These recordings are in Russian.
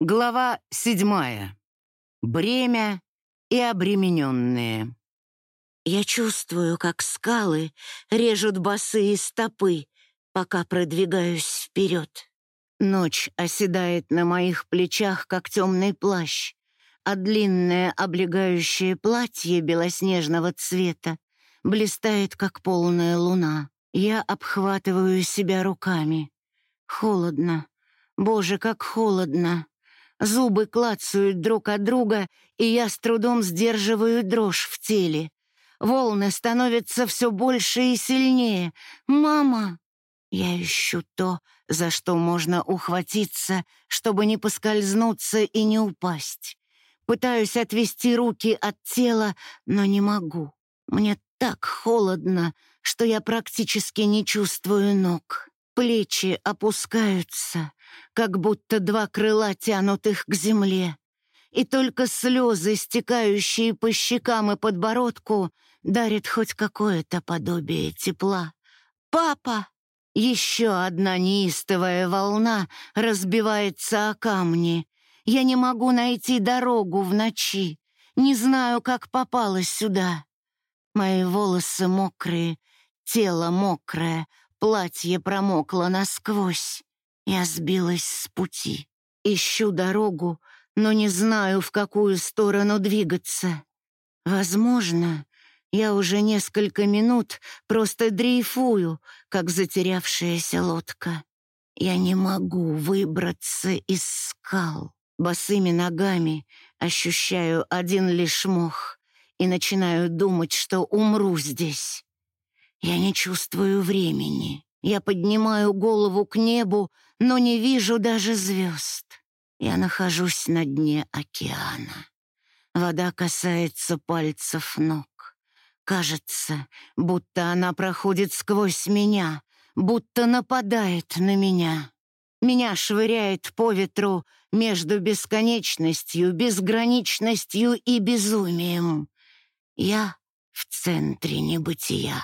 Глава седьмая. Бремя и обремененные. Я чувствую, как скалы режут босые стопы, пока продвигаюсь вперед. Ночь оседает на моих плечах, как темный плащ, а длинное облегающее платье белоснежного цвета блистает, как полная луна. Я обхватываю себя руками. Холодно. Боже, как холодно. Зубы клацают друг от друга, и я с трудом сдерживаю дрожь в теле. Волны становятся все больше и сильнее. «Мама!» Я ищу то, за что можно ухватиться, чтобы не поскользнуться и не упасть. Пытаюсь отвести руки от тела, но не могу. Мне так холодно, что я практически не чувствую ног. Плечи опускаются, как будто два крыла тянут их к земле. И только слезы, стекающие по щекам и подбородку, дарят хоть какое-то подобие тепла. «Папа!» Еще одна неистовая волна разбивается о камни. Я не могу найти дорогу в ночи. Не знаю, как попала сюда. Мои волосы мокрые, тело мокрое, платье промокло насквозь. Я сбилась с пути. Ищу дорогу, но не знаю, в какую сторону двигаться. Возможно, я уже несколько минут просто дрейфую, как затерявшаяся лодка. Я не могу выбраться из скал. Босыми ногами ощущаю один лишь мох и начинаю думать, что умру здесь. Я не чувствую времени. Я поднимаю голову к небу, но не вижу даже звезд. Я нахожусь на дне океана. Вода касается пальцев ног. Кажется, будто она проходит сквозь меня, будто нападает на меня. Меня швыряет по ветру между бесконечностью, безграничностью и безумием. Я в центре небытия.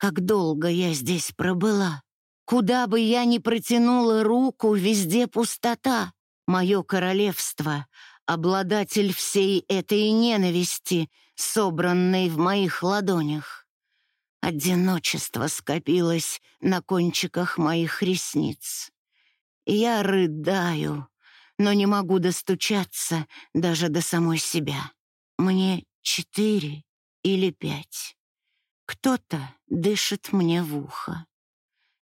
Как долго я здесь пробыла. Куда бы я ни протянула руку, везде пустота. Мое королевство, обладатель всей этой ненависти, собранной в моих ладонях. Одиночество скопилось на кончиках моих ресниц. Я рыдаю, но не могу достучаться даже до самой себя. Мне четыре или пять. Кто-то дышит мне в ухо.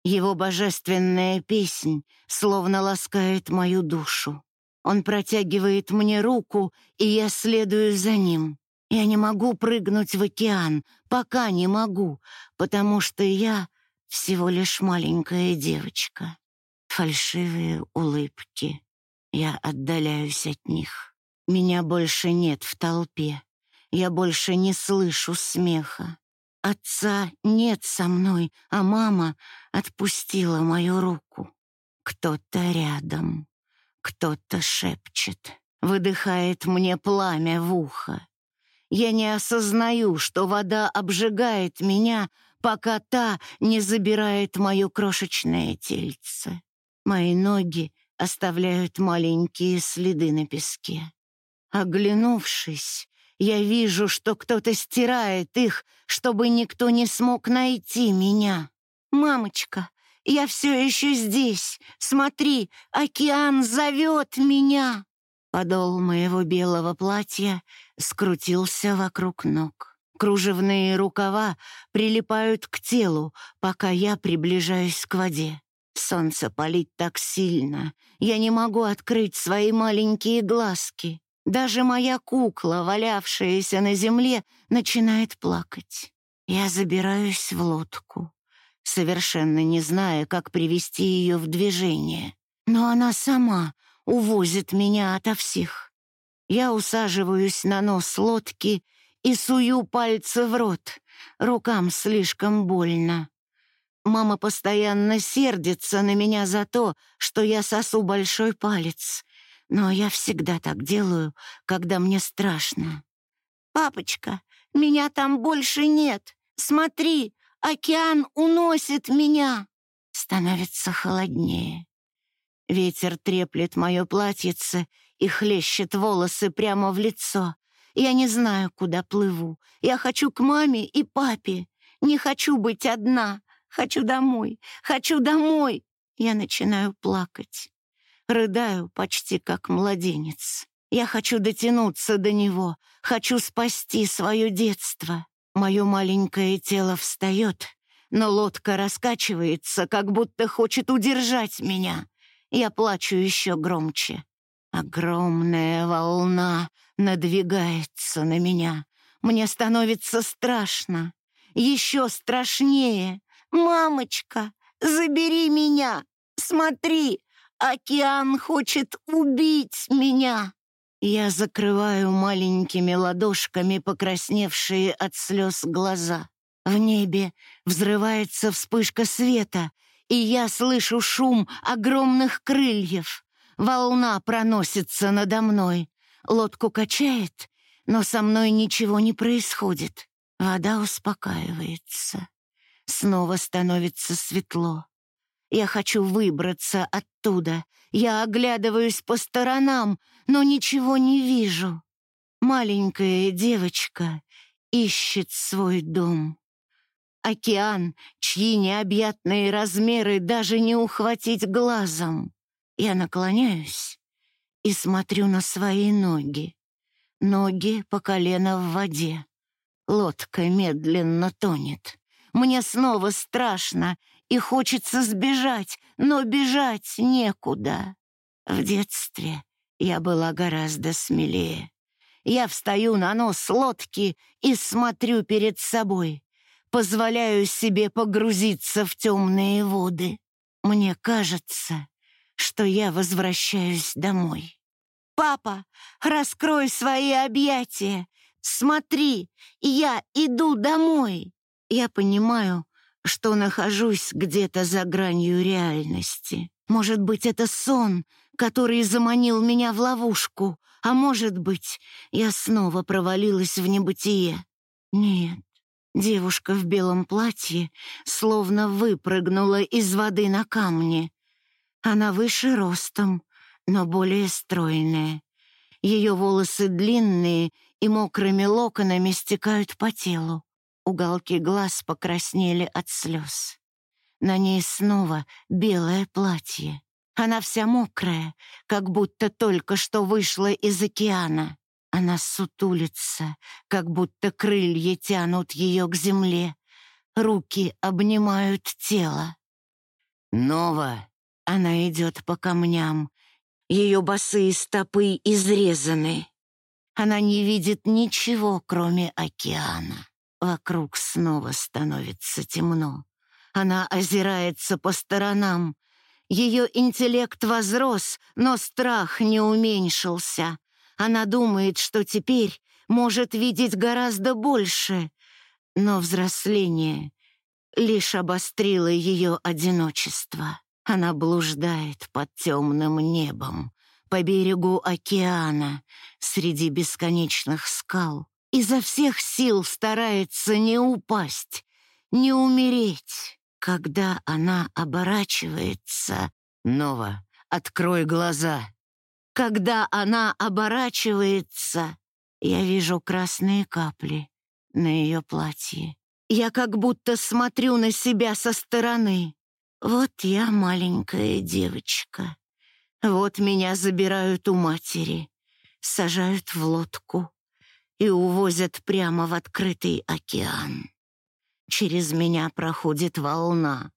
Его божественная песнь словно ласкает мою душу. Он протягивает мне руку, и я следую за ним. Я не могу прыгнуть в океан, пока не могу, потому что я всего лишь маленькая девочка. Фальшивые улыбки. Я отдаляюсь от них. Меня больше нет в толпе. Я больше не слышу смеха. Отца нет со мной, а мама отпустила мою руку. Кто-то рядом, кто-то шепчет, выдыхает мне пламя в ухо. Я не осознаю, что вода обжигает меня, пока та не забирает мое крошечное тельце. Мои ноги оставляют маленькие следы на песке. Оглянувшись, я вижу, что кто-то стирает их, чтобы никто не смог найти меня. «Мамочка, я все еще здесь. Смотри, океан зовет меня!» Подол моего белого платья скрутился вокруг ног. Кружевные рукава прилипают к телу, пока я приближаюсь к воде. Солнце палит так сильно, я не могу открыть свои маленькие глазки. Даже моя кукла, валявшаяся на земле, начинает плакать. Я забираюсь в лодку, совершенно не зная, как привести ее в движение. Но она сама увозит меня ото всех. Я усаживаюсь на нос лодки и сую пальцы в рот. Рукам слишком больно. Мама постоянно сердится на меня за то, что я сосу большой палец. Но я всегда так делаю, когда мне страшно. «Папочка, меня там больше нет. Смотри, океан уносит меня!» Становится холоднее. Ветер треплет мое платьице и хлещет волосы прямо в лицо. Я не знаю, куда плыву. Я хочу к маме и папе. Не хочу быть одна. Хочу домой. Хочу домой. Я начинаю плакать. Рыдаю почти как младенец. Я хочу дотянуться до него. Хочу спасти свое детство. Мое маленькое тело встает, но лодка раскачивается, как будто хочет удержать меня. Я плачу еще громче. Огромная волна надвигается на меня. Мне становится страшно. Еще страшнее. «Мамочка, забери меня! Смотри, океан хочет убить меня!» Я закрываю маленькими ладошками покрасневшие от слез глаза. В небе взрывается вспышка света, и я слышу шум огромных крыльев. Волна проносится надо мной. Лодку качает, но со мной ничего не происходит. Вода успокаивается. Снова становится светло. Я хочу выбраться оттуда. Я оглядываюсь по сторонам, но ничего не вижу. Маленькая девочка ищет свой дом. Океан, чьи необъятные размеры даже не ухватить глазом. Я наклоняюсь и смотрю на свои ноги. Ноги по колено в воде. Лодка медленно тонет. Мне снова страшно и хочется сбежать, но бежать некуда. В детстве я была гораздо смелее. Я встаю на нос лодки и смотрю перед собой позволяю себе погрузиться в темные воды. Мне кажется, что я возвращаюсь домой. «Папа, раскрой свои объятия! Смотри, я иду домой!» Я понимаю, что нахожусь где-то за гранью реальности. Может быть, это сон, который заманил меня в ловушку, а может быть, я снова провалилась в небытие. Нет, Девушка в белом платье словно выпрыгнула из воды на камне. Она выше ростом, но более стройная. Ее волосы длинные и мокрыми локонами стекают по телу. Уголки глаз покраснели от слез. На ней снова белое платье. Она вся мокрая, как будто только что вышла из океана. Она сутулится, как будто крылья тянут ее к земле. Руки обнимают тело. «Нова!» Она идет по камням. Ее босые стопы изрезаны. Она не видит ничего, кроме океана. Вокруг снова становится темно. Она озирается по сторонам. Ее интеллект возрос, но страх не уменьшился. Она думает, что теперь может видеть гораздо больше, но взросление лишь обострило ее одиночество. Она блуждает под темным небом, по берегу океана, среди бесконечных скал. Изо всех сил старается не упасть, не умереть. Когда она оборачивается... «Нова, открой глаза!» Когда она оборачивается, я вижу красные капли на ее платье. Я как будто смотрю на себя со стороны. Вот я маленькая девочка. Вот меня забирают у матери, сажают в лодку и увозят прямо в открытый океан. Через меня проходит волна.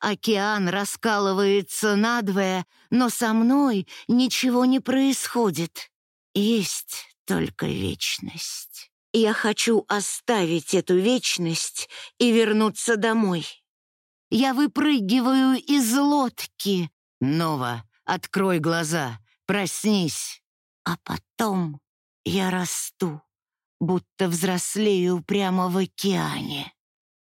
Океан раскалывается надвое, но со мной ничего не происходит. Есть только вечность. Я хочу оставить эту вечность и вернуться домой. Я выпрыгиваю из лодки. Нова, открой глаза, проснись. А потом я расту, будто взрослею прямо в океане.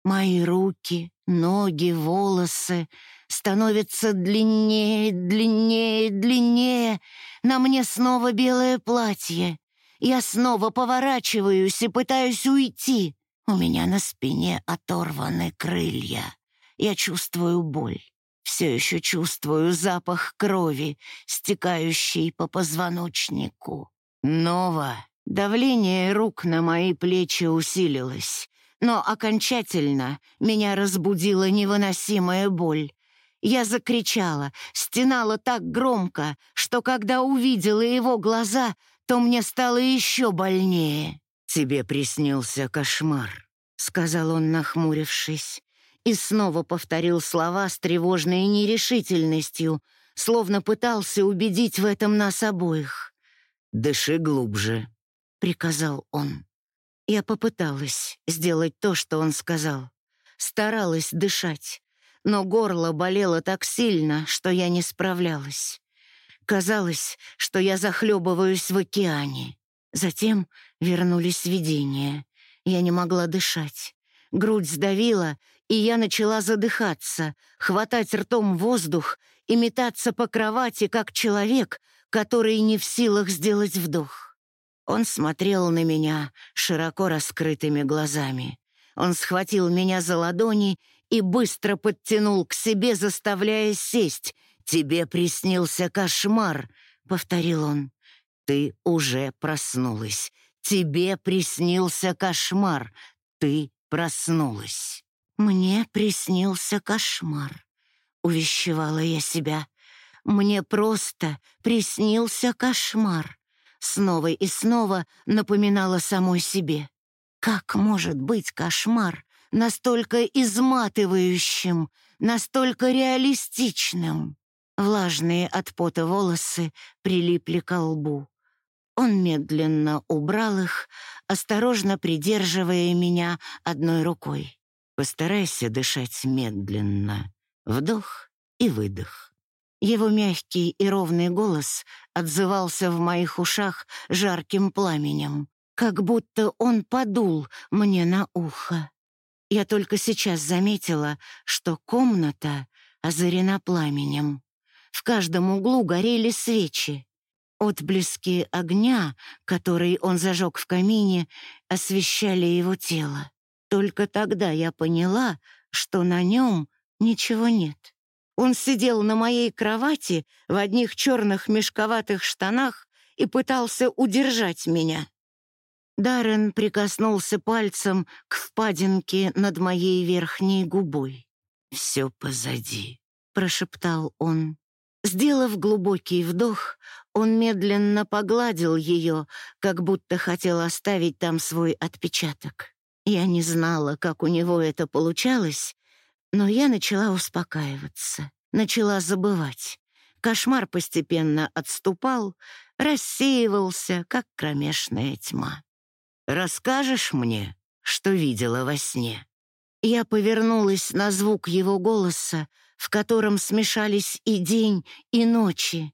Мои руки, ноги, волосы становятся длиннее, длиннее, длиннее. На мне снова белое платье. Я снова поворачиваюсь и пытаюсь уйти. У меня на спине оторваны крылья. Я чувствую боль. Все еще чувствую запах крови, стекающий по позвоночнику. Нова. Давление рук на мои плечи усилилось, но окончательно меня разбудила невыносимая боль. Я закричала, стенала так громко, что когда увидела его глаза, то мне стало еще больнее. «Тебе приснился кошмар», — сказал он, нахмурившись, и снова повторил слова с тревожной нерешительностью, словно пытался убедить в этом нас обоих. «Дыши глубже», — приказал он. Я попыталась сделать то, что он сказал. Старалась дышать, но горло болело так сильно, что я не справлялась. Казалось, что я захлебываюсь в океане. Затем вернулись видения. Я не могла дышать. Грудь сдавила, и я начала задыхаться, хватать ртом воздух и метаться по кровати, как человек, который не в силах сделать вдох. Он смотрел на меня широко раскрытыми глазами. Он схватил меня за ладони и быстро подтянул к себе, заставляя сесть. «Тебе приснился кошмар», — повторил он. «Ты уже проснулась. Тебе приснился кошмар. Ты проснулась». «Мне приснился кошмар», — увещевала я себя. «Мне просто приснился кошмар». Снова и снова напоминала самой себе. Как может быть кошмар настолько изматывающим, настолько реалистичным? Влажные от пота волосы прилипли к лбу. Он медленно убрал их, осторожно придерживая меня одной рукой. Постарайся дышать медленно. Вдох и выдох. Его мягкий и ровный голос отзывался в моих ушах жарким пламенем, как будто он подул мне на ухо. Я только сейчас заметила, что комната озарена пламенем. В каждом углу горели свечи. Отблески огня, который он зажег в камине, освещали его тело. Только тогда я поняла, что на нем ничего нет. Он сидел на моей кровати в одних черных мешковатых штанах и пытался удержать меня. Даррен прикоснулся пальцем к впадинке над моей верхней губой. «Все позади», — прошептал он. Сделав глубокий вдох, он медленно погладил ее, как будто хотел оставить там свой отпечаток. Я не знала, как у него это получалось, но я начала успокаиваться, начала забывать. Кошмар постепенно отступал, рассеивался, как кромешная тьма. «Расскажешь мне, что видела во сне?» Я повернулась на звук его голоса, в котором смешались и день, и ночи.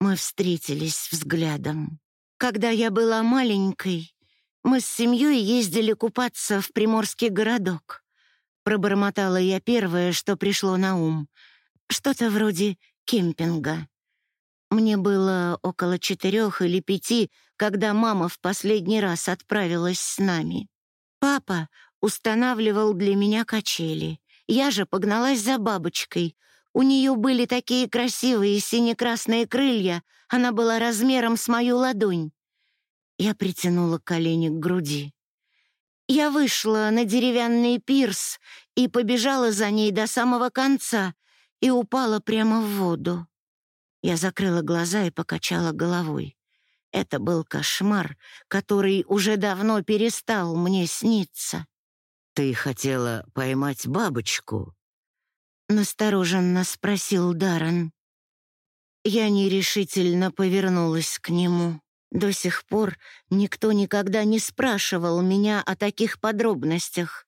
Мы встретились взглядом. Когда я была маленькой, мы с семьей ездили купаться в приморский городок. Пробормотала я первое, что пришло на ум. Что-то вроде кемпинга. Мне было около четырех или пяти, когда мама в последний раз отправилась с нами. Папа устанавливал для меня качели. Я же погналась за бабочкой. У нее были такие красивые сине-красные крылья, она была размером с мою ладонь. Я притянула колени к груди. Я вышла на деревянный пирс и побежала за ней до самого конца и упала прямо в воду. Я закрыла глаза и покачала головой. Это был кошмар, который уже давно перестал мне сниться. «Ты хотела поймать бабочку?» — настороженно спросил Даррен. Я нерешительно повернулась к нему. До сих пор никто никогда не спрашивал меня о таких подробностях.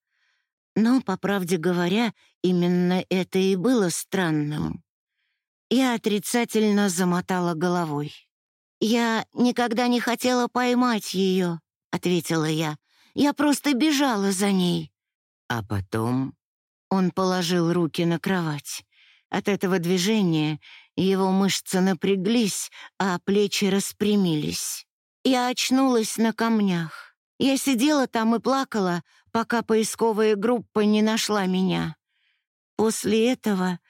Но, по правде говоря, именно это и было странным. Я отрицательно замотала головой. «Я никогда не хотела поймать ее», — ответила я. «Я просто бежала за ней». А потом он положил руки на кровать. От этого движения его мышцы напряглись, а плечи распрямились. Я очнулась на камнях. Я сидела там и плакала, пока поисковая группа не нашла меня. После этого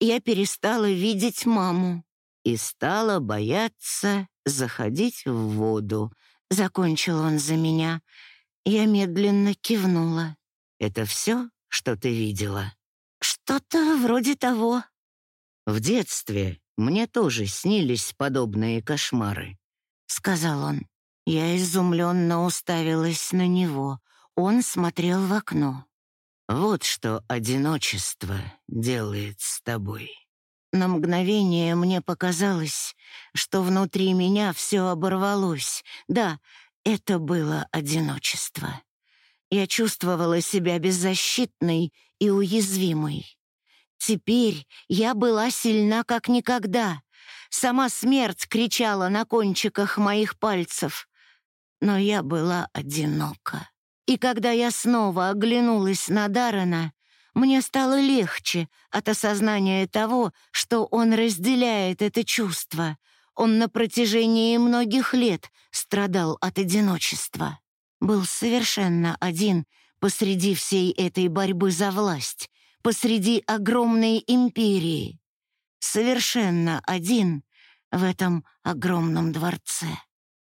я перестала видеть маму и стала бояться заходить в воду. Закончил он за меня. Я медленно кивнула. «Это все, что ты видела?» «Что-то вроде того». «В детстве мне тоже снились подобные кошмары», — сказал он. Я изумленно уставилась на него. Он смотрел в окно. «Вот что одиночество делает с тобой». На мгновение мне показалось, что внутри меня все оборвалось. Да, это было одиночество. Я чувствовала себя беззащитной и уязвимой. Теперь я была сильна как никогда. Сама смерть кричала на кончиках моих пальцев. Но я была одинока. И когда я снова оглянулась на Даррена, мне стало легче от осознания того, что он разделяет это чувство. Он на протяжении многих лет страдал от одиночества. Был совершенно один посреди всей этой борьбы за власть, посреди огромной империи. Совершенно один в этом огромном дворце.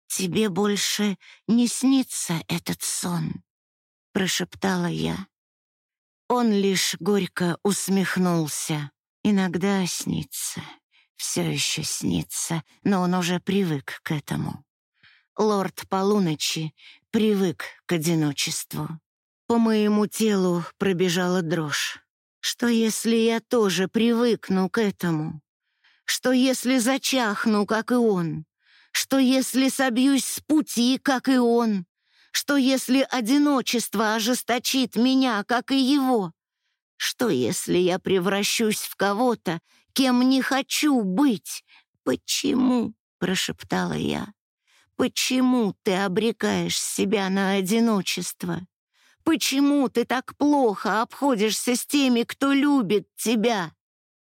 «Тебе больше не снится этот сон», — прошептала я. Он лишь горько усмехнулся. Иногда снится, все еще снится, но он уже привык к этому. Лорд полуночи привык к одиночеству. По моему телу пробежала дрожь. Что если я тоже привыкну к этому? Что если зачахну, как и он? Что если собьюсь с пути, как и он? Что если одиночество ожесточит меня, как и его? Что если я превращусь в кого-то, кем не хочу быть? Почему? прошептала я. Почему ты обрекаешь себя на одиночество? Почему ты так плохо обходишься с теми, кто любит тебя?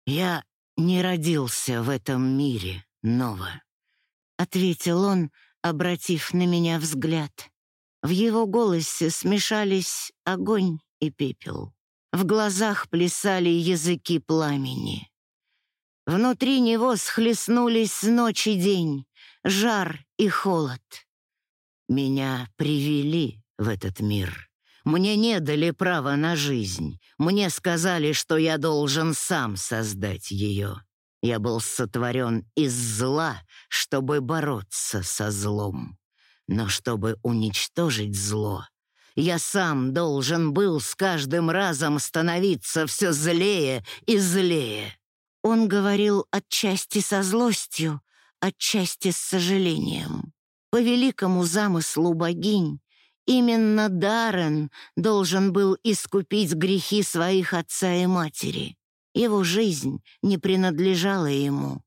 Я не родился в этом мире, Нова, ответил он, обратив на меня взгляд. В его голосе смешались огонь и пепел. В глазах плясали языки пламени. Внутри него схлестнулись ночь и день, жар и холод. Меня привели в этот мир. Мне не дали права на жизнь. Мне сказали, что я должен сам создать ее. Я был сотворен из зла, чтобы бороться со злом. Но чтобы уничтожить зло, я сам должен был с каждым разом становиться все злее и злее. Он говорил отчасти со злостью, отчасти с сожалением. По великому замыслу богинь, именно Даррен должен был искупить грехи своих отца и матери. Его жизнь не принадлежала ему.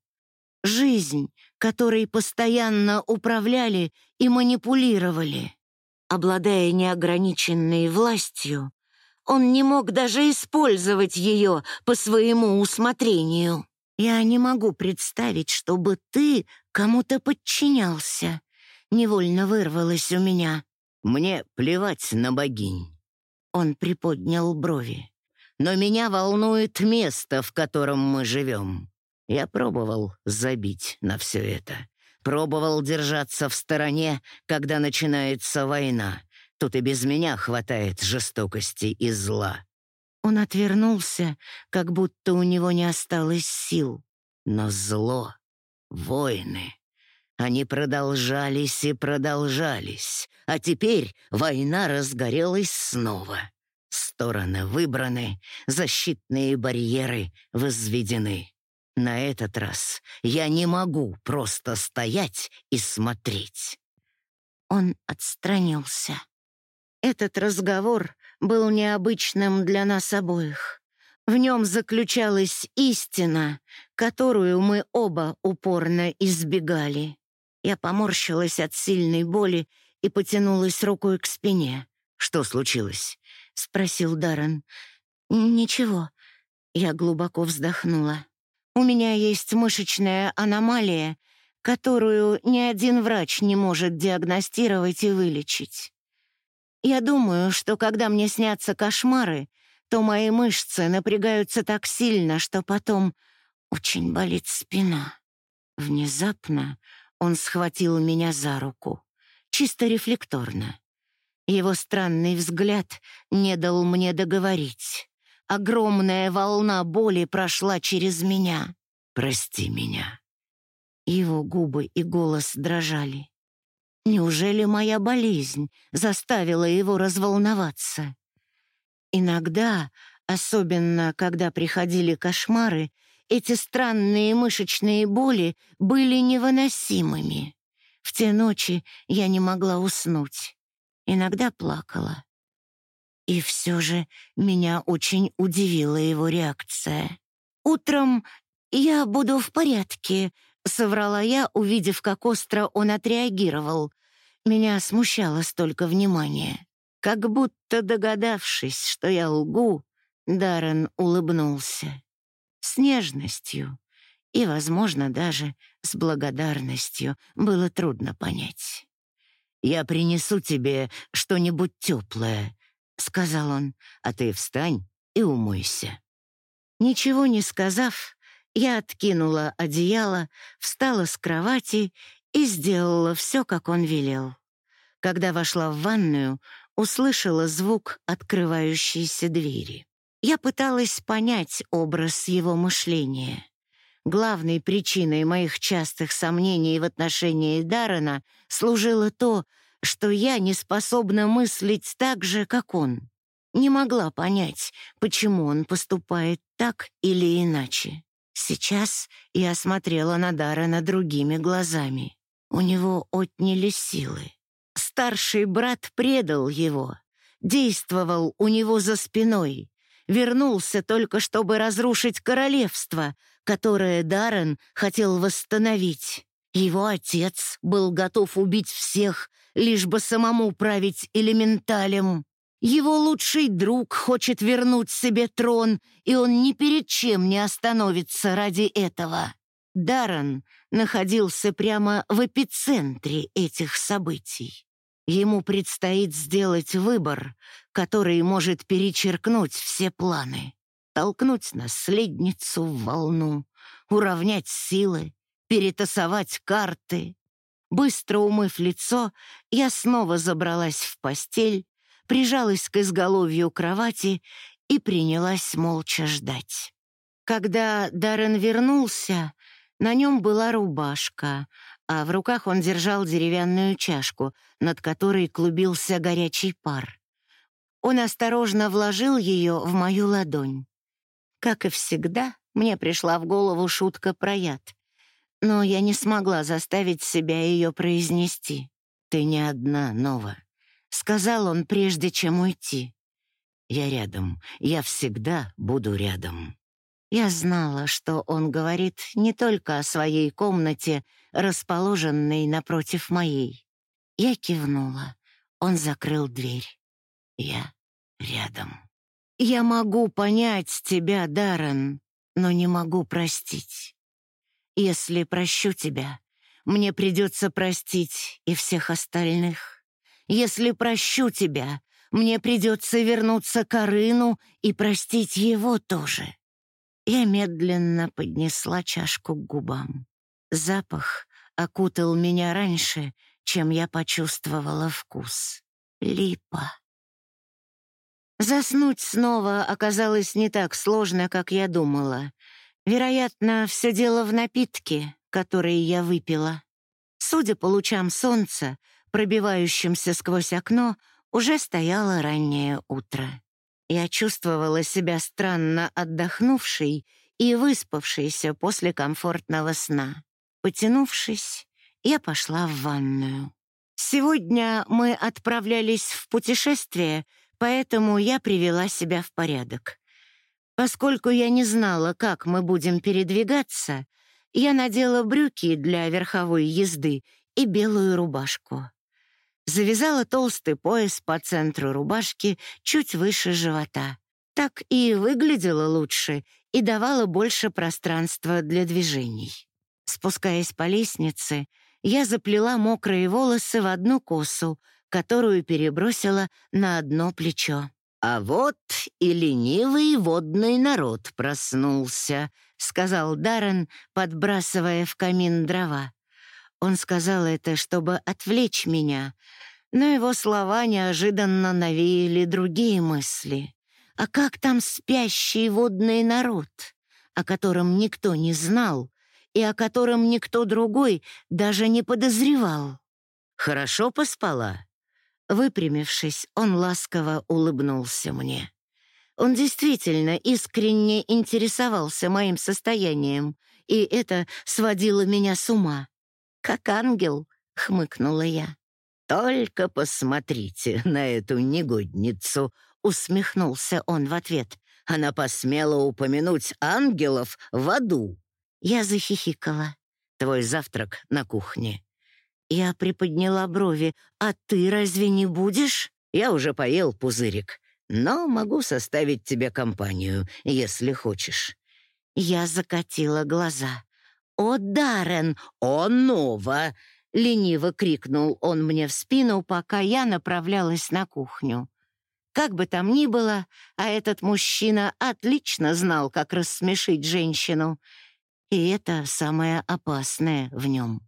Жизнь, которой постоянно управляли и манипулировали. Обладая неограниченной властью, он не мог даже использовать ее по своему усмотрению. «Я не могу представить, чтобы ты кому-то подчинялся», — невольно вырвалось у меня. «Мне плевать на богинь». Он приподнял брови. «Но меня волнует место, в котором мы живем. Я пробовал забить на все это. Пробовал держаться в стороне, когда начинается война. Тут и без меня хватает жестокости и зла. Он отвернулся, как будто у него не осталось сил. Но зло, войны, они продолжались и продолжались. А теперь война разгорелась снова. Стороны выбраны, защитные барьеры возведены. На этот раз я не могу просто стоять и смотреть. Он отстранился. Этот разговор был необычным для нас обоих. В нем заключалась истина, которую мы оба упорно избегали. Я поморщилась от сильной боли и потянулась рукой к спине. «Что случилось?» — спросил Даррен. «Ничего». Я глубоко вздохнула. У меня есть мышечная аномалия, которую ни один врач не может диагностировать и вылечить. Я думаю, что когда мне снятся кошмары, то мои мышцы напрягаются так сильно, что потом очень болит спина. Внезапно он схватил меня за руку, чисто рефлекторно. Его странный взгляд не дал мне договорить. Огромная волна боли прошла через меня. «Прости меня». Его губы и голос дрожали. Неужели моя болезнь заставила его разволноваться? Иногда, особенно когда приходили кошмары, эти странные мышечные боли были невыносимыми. В те ночи я не могла уснуть. Иногда плакала. И все же меня очень удивила его реакция. «Утром я буду в порядке», — соврала я, увидев, как остро он отреагировал. Меня смущало столько внимания. Как будто догадавшись, что я лгу, Даррен улыбнулся. С нежностью и, возможно, даже с благодарностью было трудно понять. «Я принесу тебе что-нибудь теплое», — сказал он, «а ты встань и умойся». Ничего не сказав, я откинула одеяло, встала с кровати и сделала все, как он велел. Когда вошла в ванную, услышала звук открывающейся двери. Я пыталась понять образ его мышления. Главной причиной моих частых сомнений в отношении Даррена служило то, что я не способна мыслить так же, как он. Не могла понять, почему он поступает так или иначе. Сейчас я смотрела на Даррена другими глазами. У него отняли силы. Старший брат предал его, действовал у него за спиной, вернулся только чтобы разрушить королевство, которое Даррен хотел восстановить. Его отец был готов убить всех, лишь бы самому править элементалем. Его лучший друг хочет вернуть себе трон, и он ни перед чем не остановится ради этого. Даррен находился прямо в эпицентре этих событий. Ему предстоит сделать выбор, который может перечеркнуть все планы, толкнуть наследницу в волну, уравнять силы, перетасовать карты. Быстро умыв лицо, я снова забралась в постель, прижалась к изголовью кровати и принялась молча ждать. Когда Даррен вернулся, на нем была рубашка, а в руках он держал деревянную чашку, над которой клубился горячий пар. Он осторожно вложил ее в мою ладонь. Как и всегда, мне пришла в голову шутка про яд, но я не смогла заставить себя ее произнести. «Ты не одна, Нова», — сказал он, прежде чем уйти. «Я рядом, я всегда буду рядом». Я знала, что он говорит не только о своей комнате, расположенной напротив моей. Я кивнула. Он закрыл дверь. Я рядом. Я могу понять тебя, Даррен, но не могу простить. Если прощу тебя, мне придется простить и всех остальных. Если прощу тебя, мне придется вернуться к Арыну и простить его тоже. Я медленно поднесла чашку к губам. Запах окутал меня раньше, чем я почувствовала вкус. Липа. Заснуть снова оказалось не так сложно, как я думала. Вероятно, все дело в напитке, который я выпила. Судя по лучам солнца, пробивающимся сквозь окно, уже стояло раннее утро. Я чувствовала себя странно отдохнувшей и выспавшейся после комфортного сна. Потянувшись, я пошла в ванную. Сегодня мы отправлялись в путешествие, поэтому я привела себя в порядок. Поскольку я не знала, как мы будем передвигаться, я надела брюки для верховой езды и белую рубашку завязала толстый пояс по центру рубашки чуть выше живота. Так и выглядела лучше и давала больше пространства для движений. Спускаясь по лестнице, я заплела мокрые волосы в одну косу, которую перебросила на одно плечо. «А вот и ленивый водный народ проснулся», — сказал Даррен, подбрасывая в камин дрова. Он сказал это, чтобы отвлечь меня, но его слова неожиданно навеяли другие мысли. А как там спящий водный народ, о котором никто не знал и о котором никто другой даже не подозревал? «Хорошо поспала?» Выпрямившись, он ласково улыбнулся мне. Он действительно искренне интересовался моим состоянием, и это сводило меня с ума. «Как ангел», — хмыкнула я. «Только посмотрите на эту негодницу», — усмехнулся он в ответ. «Она посмела упомянуть ангелов в аду». Я захихикала. «Твой завтрак на кухне. Я приподняла брови. «А ты разве не будешь?» «Я уже поел пузырик, но могу составить тебе компанию, если хочешь». Я закатила глаза. «О, Даррен! О, Нова!» — лениво крикнул он мне в спину, пока я направлялась на кухню. Как бы там ни было, а этот мужчина отлично знал, как рассмешить женщину. И это самое опасное в нем.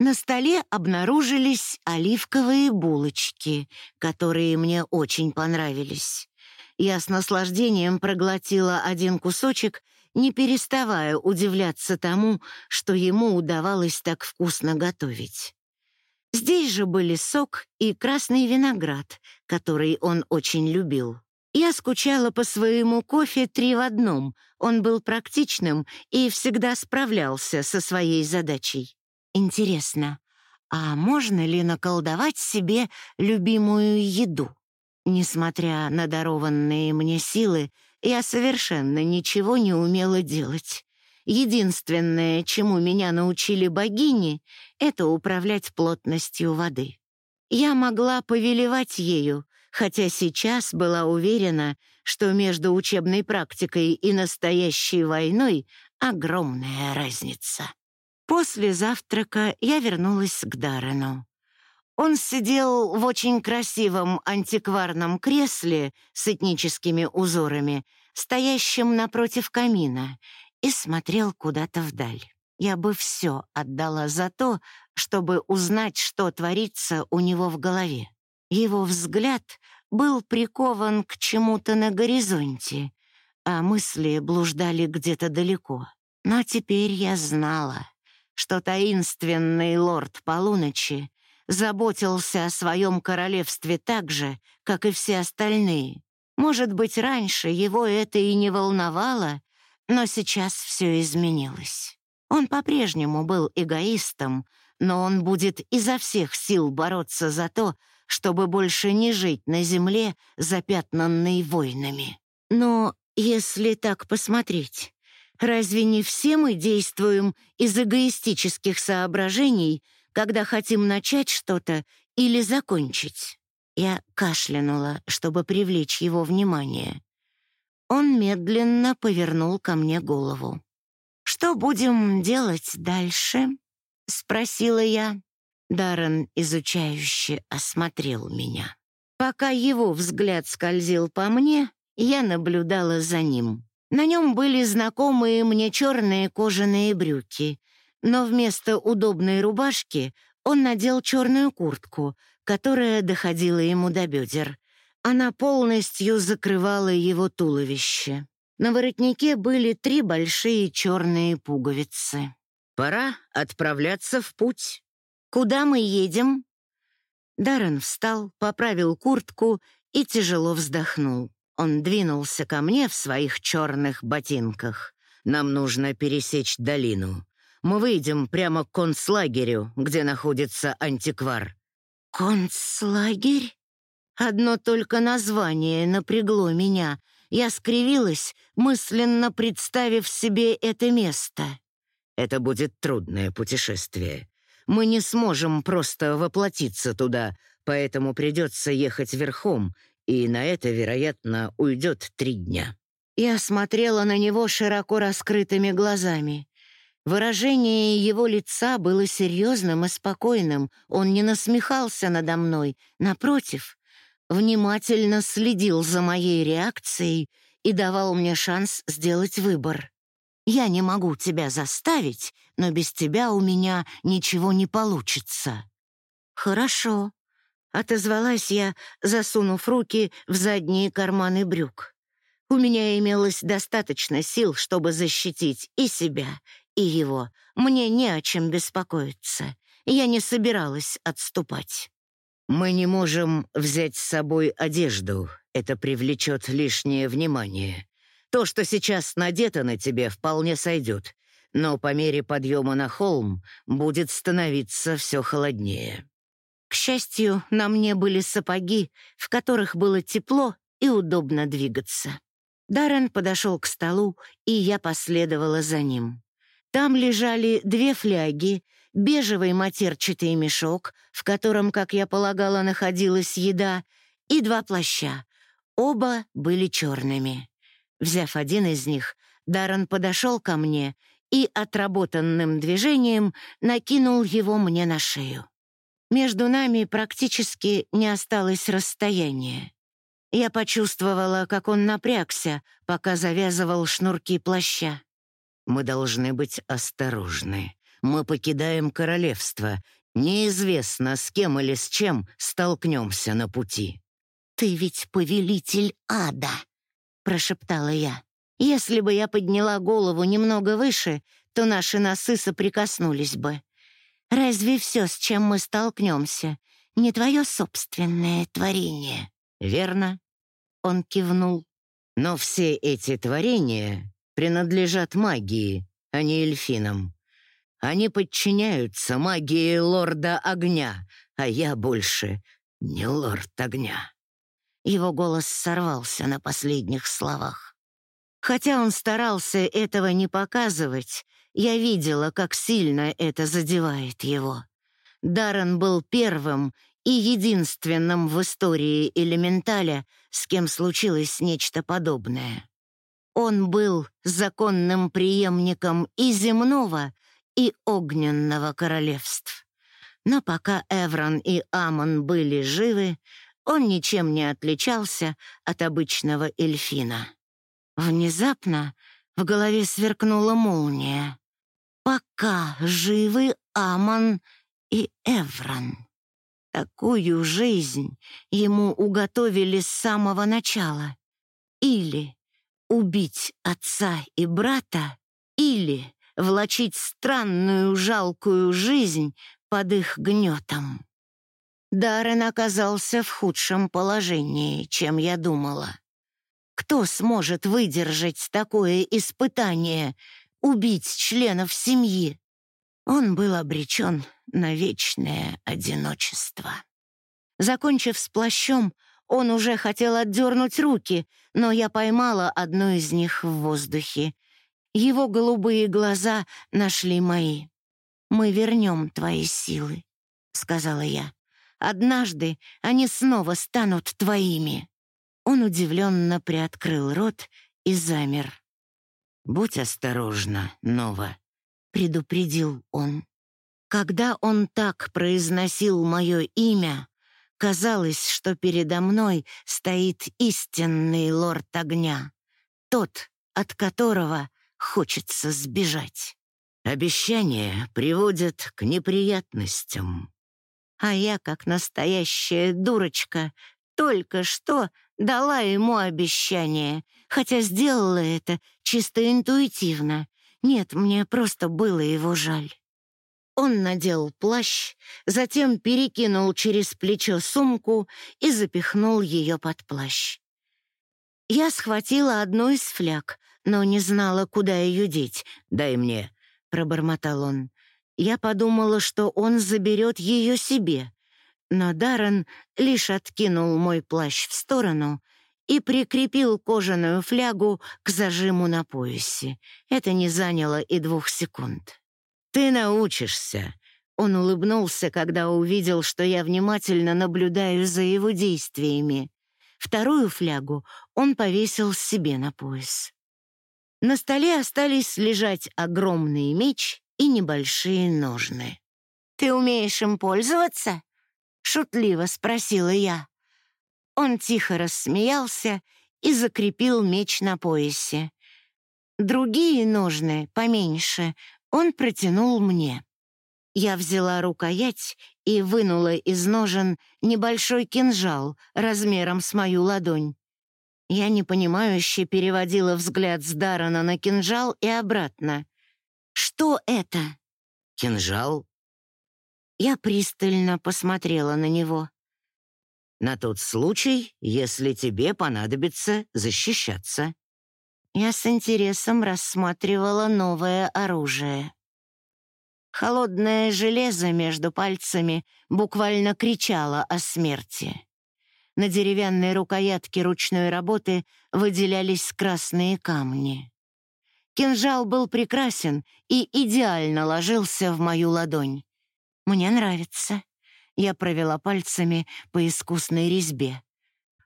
На столе обнаружились оливковые булочки, которые мне очень понравились. Я с наслаждением проглотила один кусочек, не переставая удивляться тому, что ему удавалось так вкусно готовить. Здесь же были сок и красный виноград, который он очень любил. Я скучала по своему кофе три в одном. Он был практичным и всегда справлялся со своей задачей. Интересно, а можно ли наколдовать себе любимую еду? Несмотря на дарованные мне силы, я совершенно ничего не умела делать. Единственное, чему меня научили богини, это управлять плотностью воды. Я могла повелевать ею, хотя сейчас была уверена, что между учебной практикой и настоящей войной огромная разница. После завтрака я вернулась к Даррену. Он сидел в очень красивом антикварном кресле с этническими узорами, стоящем напротив камина, и смотрел куда-то вдаль. Я бы все отдала за то, чтобы узнать, что творится у него в голове. Его взгляд был прикован к чему-то на горизонте, а мысли блуждали где-то далеко. Но теперь я знала что таинственный лорд полуночи заботился о своем королевстве так же, как и все остальные. Может быть, раньше его это и не волновало, но сейчас все изменилось. Он по-прежнему был эгоистом, но он будет изо всех сил бороться за то, чтобы больше не жить на земле, запятнанной войнами. Но если так посмотреть, Разве не все мы действуем из эгоистических соображений, когда хотим начать что-то или закончить? Я кашлянула, чтобы привлечь его внимание. Он медленно повернул ко мне голову. «Что будем делать дальше?» — спросила я. Даррен изучающе осмотрел меня. Пока его взгляд скользил по мне, я наблюдала за ним. На нем были знакомые мне черные кожаные брюки, но вместо удобной рубашки он надел черную куртку, которая доходила ему до бедер. Она полностью закрывала его туловище. На воротнике были три большие черные пуговицы. «Пора отправляться в путь. Куда мы едем?» Даррен встал, поправил куртку и тяжело вздохнул. Он двинулся ко мне в своих черных ботинках. «Нам нужно пересечь долину. Мы выйдем прямо к концлагерю, где находится антиквар». «Концлагерь?» Одно только название напрягло меня. Я скривилась, мысленно представив себе это место. «Это будет трудное путешествие. Мы не сможем просто воплотиться туда, поэтому придется ехать верхом и на это, вероятно, уйдет три дня». Я смотрела на него широко раскрытыми глазами. Выражение его лица было серьезным и спокойным. Он не насмехался надо мной. Напротив, внимательно следил за моей реакцией и давал мне шанс сделать выбор. Я не могу тебя заставить, но без тебя у меня ничего не получится. Хорошо, отозвалась я, засунув руки в задние карманы брюк. У меня имелось достаточно сил, чтобы защитить и себя, и его. Мне не о чем беспокоиться. Я не собиралась отступать. «Мы не можем взять с собой одежду. Это привлечет лишнее внимание. То, что сейчас надето на тебе, вполне сойдет, но по мере подъема на холм будет становиться все холоднее». К счастью, на мне были сапоги, в которых было тепло и удобно двигаться. Даррен подошел к столу, и я последовала за ним. Там лежали две фляги бежевый матерчатый мешок, в котором, как я полагала, находилась еда, и два плаща. Оба были черными. Взяв один из них, Даррен подошел ко мне и отработанным движением накинул его мне на шею. Между нами практически не осталось расстояния. Я почувствовала, как он напрягся, пока завязывал шнурки плаща. «Мы должны быть осторожны», мы покидаем королевство. Неизвестно, с кем или с чем столкнемся на пути». «Ты ведь повелитель ада», — прошептала я. «Если бы я подняла голову немного выше, то наши носы соприкоснулись бы. Разве все, с чем мы столкнемся, не твое собственное творение?» «Верно», — он кивнул. «Но все эти творения принадлежат магии, а не эльфинам. Они подчиняются магии лорда огня, а я больше не лорд огня». Его голос сорвался на последних словах. Хотя он старался этого не показывать, я видела, как сильно это задевает его. Даррен был первым и единственным в истории элементаля, с кем случилось нечто подобное. Он был законным преемником и земного, и огненного королевств. Но пока Эврон и Амон были живы, он ничем не отличался от обычного эльфина. Внезапно в голове сверкнула молния. Пока живы Амон и Эврон. Такую жизнь ему уготовили с самого начала. Или убить отца и брата, или влачить странную жалкую жизнь под их гнетом. Даррен оказался в худшем положении, чем я думала. Кто сможет выдержать такое испытание, убить членов семьи? Он был обречен на вечное одиночество. Закончив с плащом, он уже хотел отдернуть руки, но я поймала одну из них в воздухе его голубые глаза нашли мои. «Мы вернем твои силы», — сказала я. «Однажды они снова станут твоими». Он удивленно приоткрыл рот и замер. «Будь осторожна, Нова», — предупредил он. Когда он так произносил мое имя, казалось, что передо мной стоит истинный лорд огня, тот, от которого хочется сбежать. Обещания приводят к неприятностям. А я, как настоящая дурочка, только что дала ему обещание, хотя сделала это чисто интуитивно. Нет, мне просто было его жаль. Он надел плащ, затем перекинул через плечо сумку и запихнул ее под плащ. Я схватила одну из фляг, но не знала, куда ее деть. «Дай мне», — пробормотал он. Я подумала, что он заберет ее себе. Но Даррен лишь откинул мой плащ в сторону и прикрепил кожаную флягу к зажиму на поясе. Это не заняло и двух секунд. «Ты научишься», он улыбнулся, когда увидел, что я внимательно наблюдаю за его действиями. Вторую флягу он повесил себе на пояс. На столе остались лежать огромный меч и небольшие ножны. «Ты умеешь им пользоваться?» — шутливо спросила я. Он тихо рассмеялся и закрепил меч на поясе. Другие ножны, поменьше, он протянул мне. Я взяла рукоять и вынула из ножен небольшой кинжал размером с мою ладонь. Я непонимающе переводила взгляд с Дарана на кинжал и обратно. «Что это?» «Кинжал?» Я пристально посмотрела на него. «На тот случай, если тебе понадобится защищаться». Я с интересом рассматривала новое оружие. Холодное железо между пальцами буквально кричало о смерти. На деревянной рукоятке ручной работы выделялись красные камни. Кинжал был прекрасен и идеально ложился в мою ладонь. «Мне нравится». Я провела пальцами по искусной резьбе.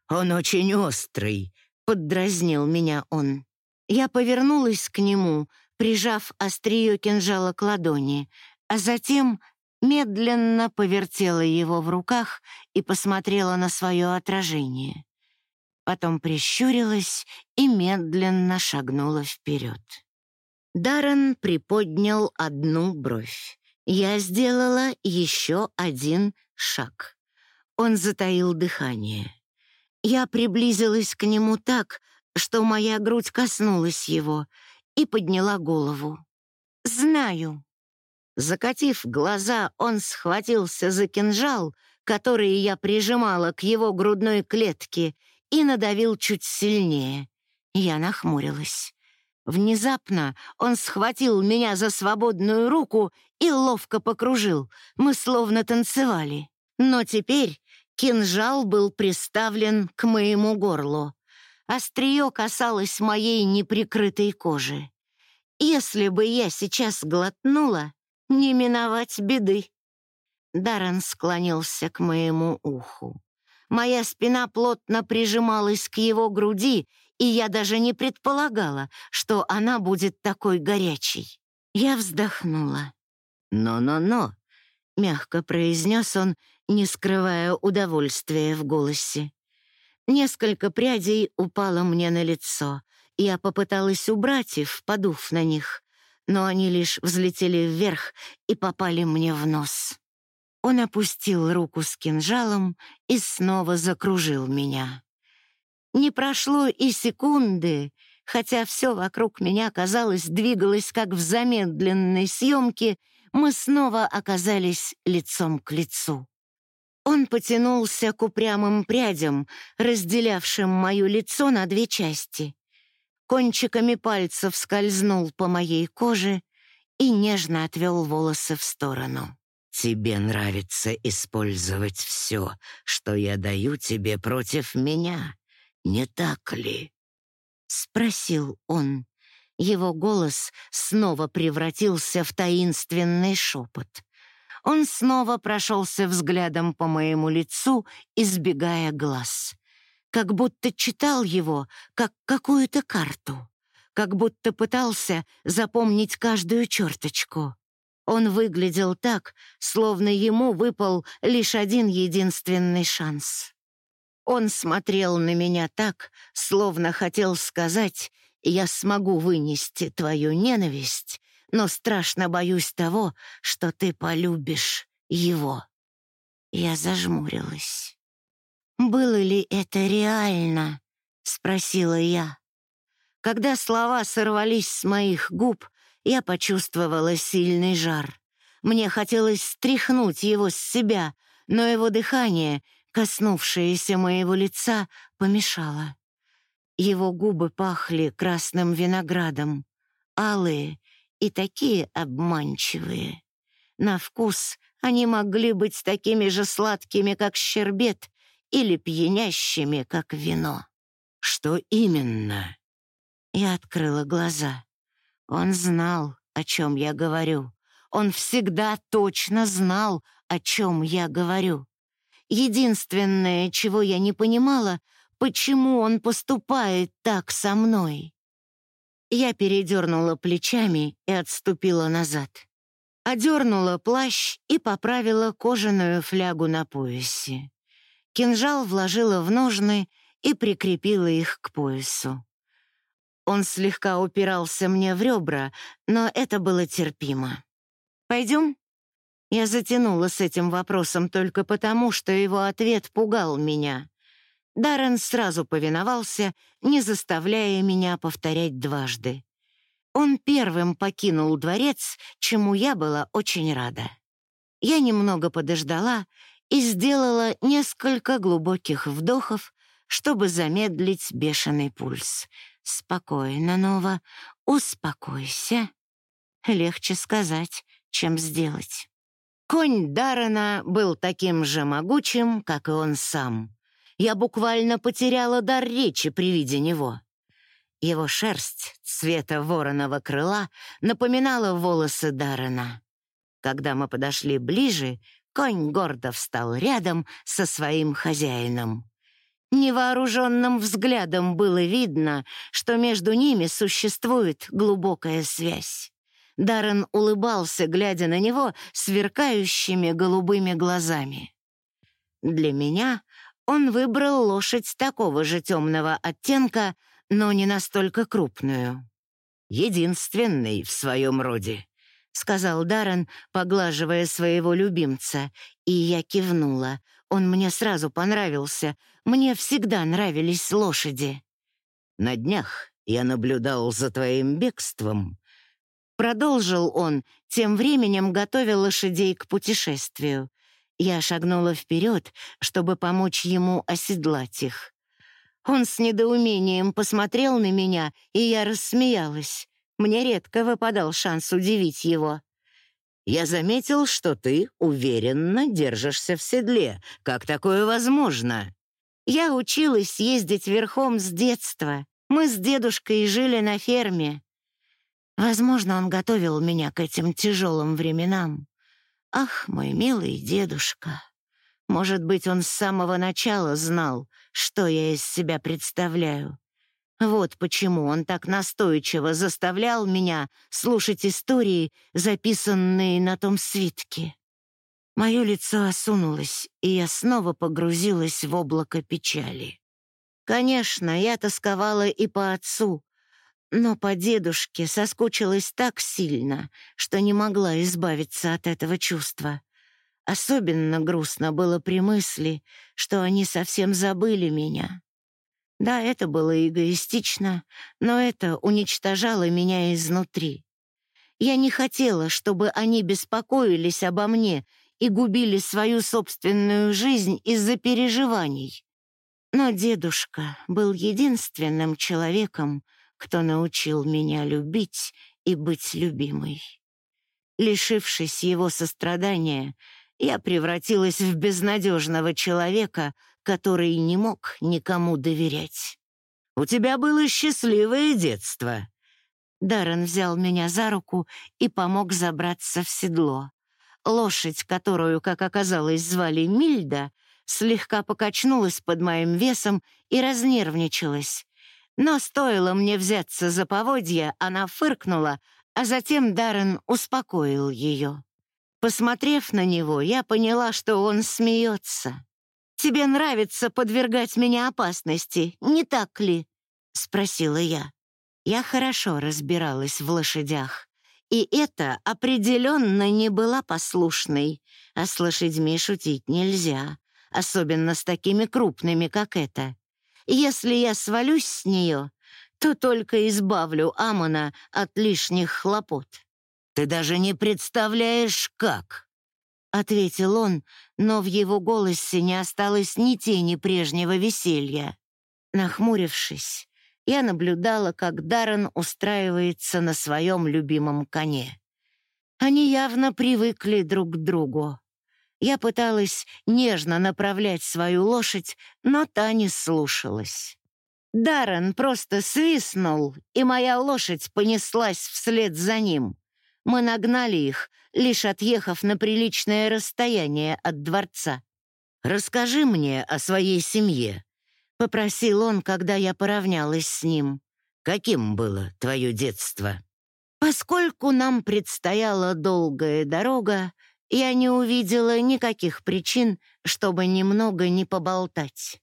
«Он очень острый», — поддразнил меня он. Я повернулась к нему, прижав острие кинжала к ладони, а затем медленно повертела его в руках и посмотрела на свое отражение. Потом прищурилась и медленно шагнула вперед. Даррен приподнял одну бровь. Я сделала еще один шаг. Он затаил дыхание. Я приблизилась к нему так, что моя грудь коснулась его, и подняла голову. «Знаю», Закатив глаза, он схватился за кинжал, который я прижимала к его грудной клетке, и надавил чуть сильнее. Я нахмурилась. Внезапно он схватил меня за свободную руку и ловко покружил. Мы словно танцевали. Но теперь кинжал был приставлен к моему горлу. Острие касалось моей неприкрытой кожи. Если бы я сейчас глотнула, не миновать беды. Даррен склонился к моему уху. Моя спина плотно прижималась к его груди, и я даже не предполагала, что она будет такой горячей. Я вздохнула. «Но-но-но», — мягко произнес он, не скрывая удовольствия в голосе. Несколько прядей упало мне на лицо. Я попыталась убрать их, подув на них, но они лишь взлетели вверх и попали мне в нос. Он опустил руку с кинжалом и снова закружил меня. Не прошло и секунды, хотя все вокруг меня, казалось, двигалось как в замедленной съемке, мы снова оказались лицом к лицу. Он потянулся к упрямым прядям, разделявшим мое лицо на две части кончиками пальцев скользнул по моей коже и нежно отвел волосы в сторону. «Тебе нравится использовать все, что я даю тебе против меня, не так ли?» — спросил он. Его голос снова превратился в таинственный шепот. Он снова прошелся взглядом по моему лицу, избегая глаз как будто читал его, как какую-то карту, как будто пытался запомнить каждую черточку. Он выглядел так, словно ему выпал лишь один единственный шанс. Он смотрел на меня так, словно хотел сказать «Я смогу вынести твою ненависть, но страшно боюсь того, что ты полюбишь его». Я зажмурилась. «Было ли это реально?» — спросила я. Когда слова сорвались с моих губ, я почувствовала сильный жар. Мне хотелось стряхнуть его с себя, но его дыхание, коснувшееся моего лица, помешало. Его губы пахли красным виноградом, алые и такие обманчивые. На вкус они могли быть такими же сладкими, как щербет, или пьянящими, как вино. Что именно? Я открыла глаза. Он знал, о чем я говорю. Он всегда точно знал, о чем я говорю. Единственное, чего я не понимала, почему он поступает так со мной. Я передернула плечами и отступила назад. Одернула плащ и поправила кожаную флягу на поясе. Кинжал вложила в ножны и прикрепила их к поясу. Он слегка упирался мне в ребра, но это было терпимо. «Пойдем?» Я затянула с этим вопросом только потому, что его ответ пугал меня. Даррен сразу повиновался, не заставляя меня повторять дважды. Он первым покинул дворец, чему я была очень рада. Я немного подождала и сделала несколько глубоких вдохов, чтобы замедлить бешеный пульс. «Спокойно, Нова, успокойся». Легче сказать, чем сделать. Конь Даррена был таким же могучим, как и он сам. Я буквально потеряла дар речи при виде него. Его шерсть цвета вороного крыла напоминала волосы Даррена. Когда мы подошли ближе, конь гордо встал рядом со своим хозяином. Невооруженным взглядом было видно, что между ними существует глубокая связь. Даррен улыбался, глядя на него сверкающими голубыми глазами. Для меня он выбрал лошадь такого же темного оттенка, но не настолько крупную. «Единственный в своем роде», — сказал Даррен, поглаживая своего любимца, и я кивнула. Он мне сразу понравился. Мне всегда нравились лошади. «На днях я наблюдал за твоим бегством», — продолжил он, тем временем готовя лошадей к путешествию. Я шагнула вперед, чтобы помочь ему оседлать их. Он с недоумением посмотрел на меня, и я рассмеялась. Мне редко выпадал шанс удивить его. «Я заметил, что ты уверенно держишься в седле. Как такое возможно?» «Я училась ездить верхом с детства. Мы с дедушкой жили на ферме. Возможно, он готовил меня к этим тяжелым временам. Ах, мой милый дедушка!» Может быть, он с самого начала знал, что я из себя представляю. Вот почему он так настойчиво заставлял меня слушать истории, записанные на том свитке. Мое лицо осунулось, и я снова погрузилась в облако печали. Конечно, я тосковала и по отцу, но по дедушке соскучилась так сильно, что не могла избавиться от этого чувства. Особенно грустно было при мысли, что они совсем забыли меня. Да, это было эгоистично, но это уничтожало меня изнутри. Я не хотела, чтобы они беспокоились обо мне и губили свою собственную жизнь из-за переживаний. Но дедушка был единственным человеком, кто научил меня любить и быть любимой. Лишившись его сострадания, я превратилась в безнадежного человека, который не мог никому доверять. «У тебя было счастливое детство». Даррен взял меня за руку и помог забраться в седло. Лошадь, которую, как оказалось, звали Мильда, слегка покачнулась под моим весом и разнервничалась. Но стоило мне взяться за поводья, она фыркнула, а затем Даррен успокоил ее. Посмотрев на него, я поняла, что он смеется. «Тебе нравится подвергать меня опасности, не так ли?» — спросила я. Я хорошо разбиралась в лошадях, и это определенно не была послушной, а с лошадьми шутить нельзя, особенно с такими крупными, как эта. Если я свалюсь с нее, то только избавлю Амона от лишних хлопот. Ты даже не представляешь, как!» Ответил он, но в его голосе не осталось ни тени прежнего веселья. Нахмурившись, я наблюдала, как Даррен устраивается на своем любимом коне. Они явно привыкли друг к другу. Я пыталась нежно направлять свою лошадь, но та не слушалась. Даррен просто свистнул, и моя лошадь понеслась вслед за ним. Мы нагнали их, лишь отъехав на приличное расстояние от дворца. «Расскажи мне о своей семье», — попросил он, когда я поравнялась с ним. «Каким было твое детство?» Поскольку нам предстояла долгая дорога, я не увидела никаких причин, чтобы немного не поболтать.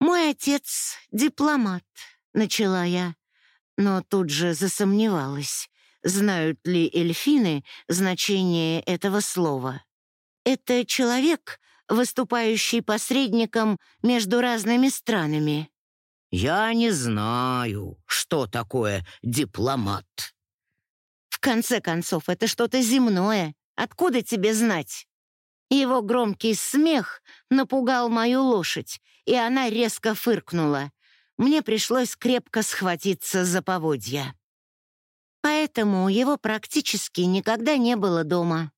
«Мой отец — дипломат», — начала я, но тут же засомневалась, знают ли эльфины значение этого слова. «Это человек, выступающий посредником между разными странами». «Я не знаю, что такое дипломат». «В конце концов, это что-то земное. Откуда тебе знать?» Его громкий смех напугал мою лошадь, и она резко фыркнула. Мне пришлось крепко схватиться за поводья. Поэтому его практически никогда не было дома.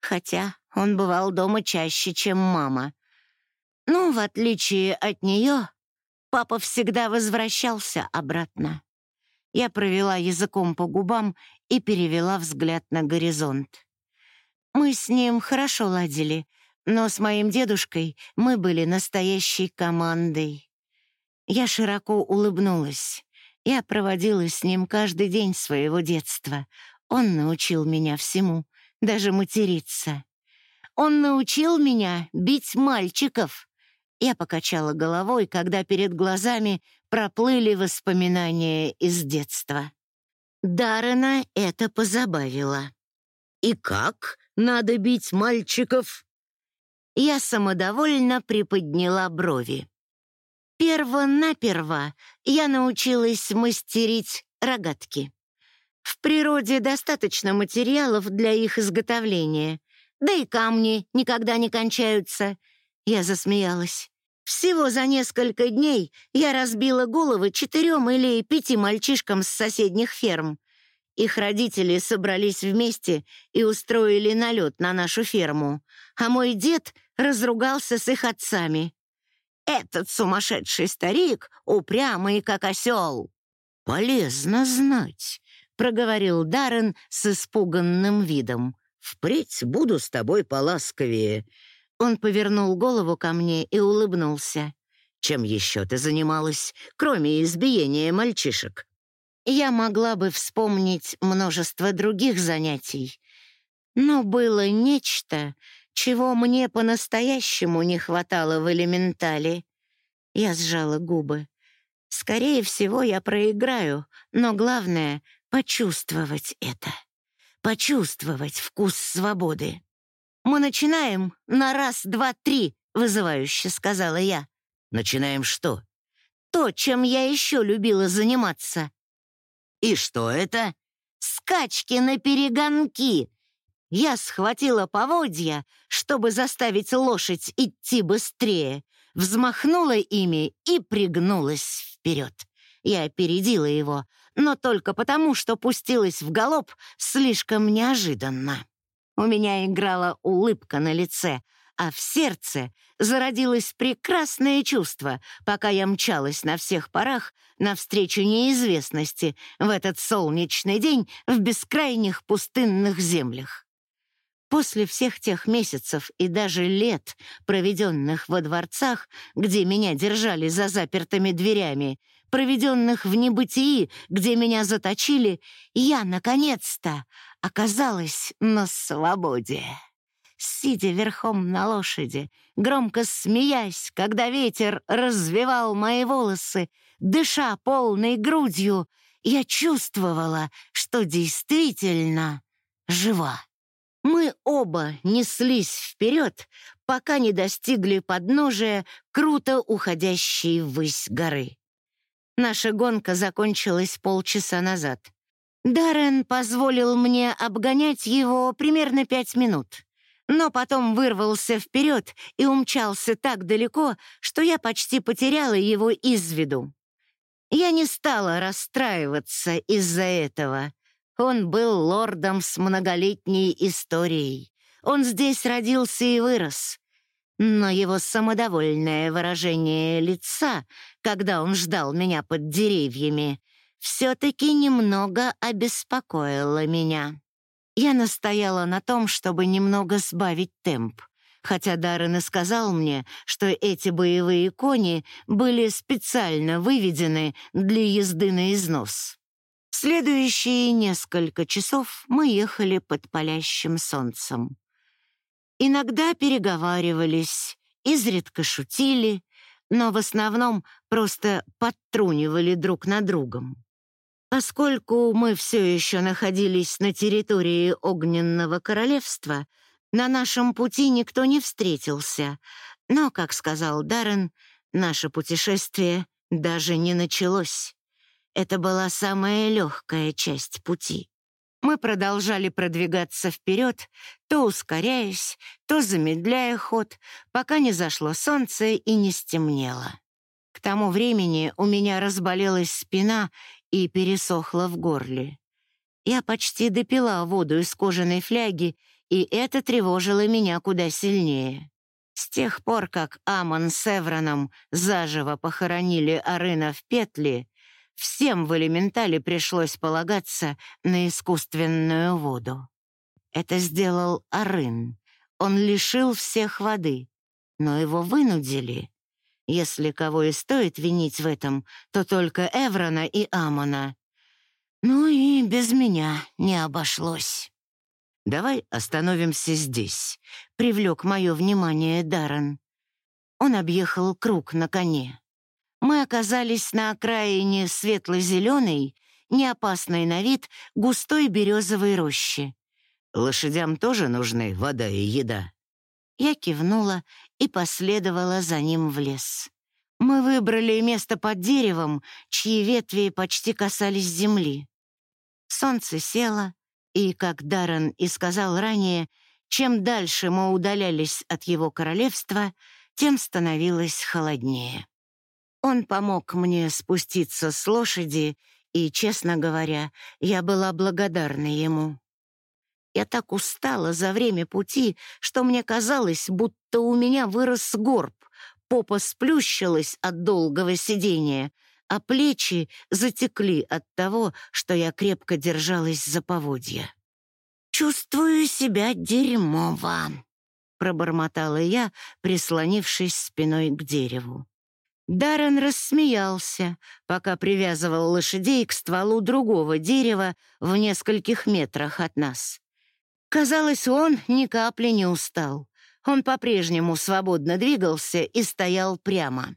Хотя он бывал дома чаще, чем мама. Ну, в отличие от нее, папа всегда возвращался обратно. Я провела языком по губам и перевела взгляд на горизонт. Мы с ним хорошо ладили, но с моим дедушкой мы были настоящей командой. Я широко улыбнулась. Я проводила с ним каждый день своего детства. Он научил меня всему, даже материться. Он научил меня бить мальчиков. Я покачала головой, когда перед глазами проплыли воспоминания из детства. Даррена это позабавило. «И как?» Надо бить мальчиков?» Я самодовольно приподняла брови. Перво-наперво я научилась мастерить рогатки. В природе достаточно материалов для их изготовления, да и камни никогда не кончаются. Я засмеялась. Всего за несколько дней я разбила головы четырем или пяти мальчишкам с соседних ферм. Их родители собрались вместе и устроили налет на нашу ферму, а мой дед разругался с их отцами. Этот сумасшедший старик упрямый, как осел. «Полезно знать», — проговорил Даррен с испуганным видом. «Впредь буду с тобой поласковее». Он повернул голову ко мне и улыбнулся. «Чем еще ты занималась, кроме избиения мальчишек?» Я могла бы вспомнить множество других занятий, но было нечто, чего мне по-настоящему не хватало в элементале. Я сжала губы. Скорее всего, я проиграю, но главное — почувствовать это. Почувствовать вкус свободы. «Мы начинаем на раз, два, три», — вызывающе сказала я. «Начинаем что?» «То, чем я еще любила заниматься. «И что это?» «Скачки на перегонки!» Я схватила поводья, чтобы заставить лошадь идти быстрее, взмахнула ими и пригнулась вперед. Я опередила его, но только потому, что пустилась в галоп слишком неожиданно. У меня играла улыбка на лице, а в сердце зародилось прекрасное чувство, пока я мчалась на всех парах навстречу неизвестности в этот солнечный день в бескрайних пустынных землях. После всех тех месяцев и даже лет, проведенных во дворцах, где меня держали за запертыми дверями, проведенных в небытии, где меня заточили, я, наконец-то, оказалась на свободе сидя верхом на лошади, громко смеясь, когда ветер развивал мои волосы, дыша полной грудью, я чувствовала, что действительно жива. Мы оба неслись вперед, пока не достигли подножия круто уходящей ввысь горы. Наша гонка закончилась полчаса назад. Даррен позволил мне обгонять его примерно пять минут но потом вырвался вперед и умчался так далеко, что я почти потеряла его из виду. Я не стала расстраиваться из-за этого. Он был лордом с многолетней историей. Он здесь родился и вырос. Но его самодовольное выражение лица, когда он ждал меня под деревьями, все-таки немного обеспокоило меня. Я настояла на том, чтобы немного сбавить темп, хотя Даррен и сказал мне, что эти боевые кони были специально выведены для езды на износ. Следующие несколько часов мы ехали под палящим солнцем. Иногда переговаривались, изредка шутили, но в основном просто подтрунивали друг над другом. Поскольку мы все еще находились на территории Огненного Королевства, на нашем пути никто не встретился, но, как сказал Даррен, наше путешествие даже не началось. Это была самая легкая часть пути. Мы продолжали продвигаться вперед, то ускоряясь, то замедляя ход, пока не зашло солнце и не стемнело. К тому времени у меня разболелась спина и пересохла в горле. Я почти допила воду из кожаной фляги, и это тревожило меня куда сильнее. С тех пор, как Амон с Эвроном заживо похоронили Арына в петли, всем в элементале пришлось полагаться на искусственную воду. Это сделал Арын. Он лишил всех воды, но его вынудили. Если кого и стоит винить в этом, то только Эврона и Амона. Ну и без меня не обошлось. «Давай остановимся здесь», — привлек мое внимание Даррен. Он объехал круг на коне. Мы оказались на окраине светло-зеленой, неопасной на вид, густой березовой рощи. «Лошадям тоже нужны вода и еда?» Я кивнула и последовала за ним в лес. Мы выбрали место под деревом, чьи ветви почти касались земли. Солнце село, и, как Даррен и сказал ранее, чем дальше мы удалялись от его королевства, тем становилось холоднее. Он помог мне спуститься с лошади, и, честно говоря, я была благодарна ему. Я так устала за время пути, что мне казалось, будто у меня вырос горб, попа сплющилась от долгого сидения, а плечи затекли от того, что я крепко держалась за поводья. «Чувствую себя дерьмово», — пробормотала я, прислонившись спиной к дереву. Даррен рассмеялся, пока привязывал лошадей к стволу другого дерева в нескольких метрах от нас. Казалось, он ни капли не устал. Он по-прежнему свободно двигался и стоял прямо.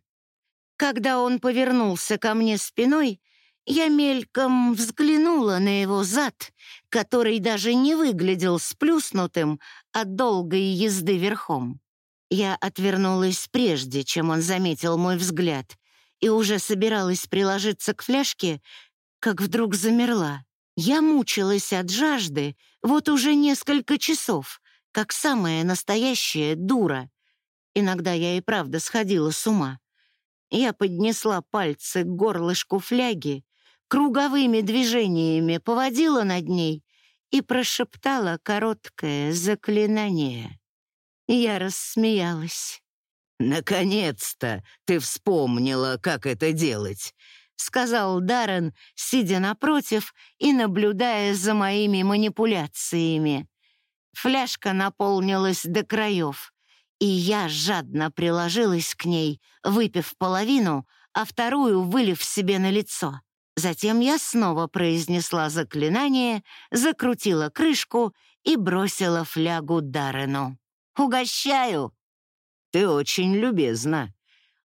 Когда он повернулся ко мне спиной, я мельком взглянула на его зад, который даже не выглядел сплюснутым от долгой езды верхом. Я отвернулась прежде, чем он заметил мой взгляд, и уже собиралась приложиться к фляжке, как вдруг замерла. Я мучилась от жажды вот уже несколько часов, как самая настоящая дура. Иногда я и правда сходила с ума. Я поднесла пальцы к горлышку фляги, круговыми движениями поводила над ней и прошептала короткое заклинание. Я рассмеялась. «Наконец-то ты вспомнила, как это делать», — сказал Даррен, сидя напротив и наблюдая за моими манипуляциями. Фляжка наполнилась до краев, и я жадно приложилась к ней, выпив половину, а вторую вылив себе на лицо. Затем я снова произнесла заклинание, закрутила крышку и бросила флягу Даррену. Угощаю!» «Ты очень любезна».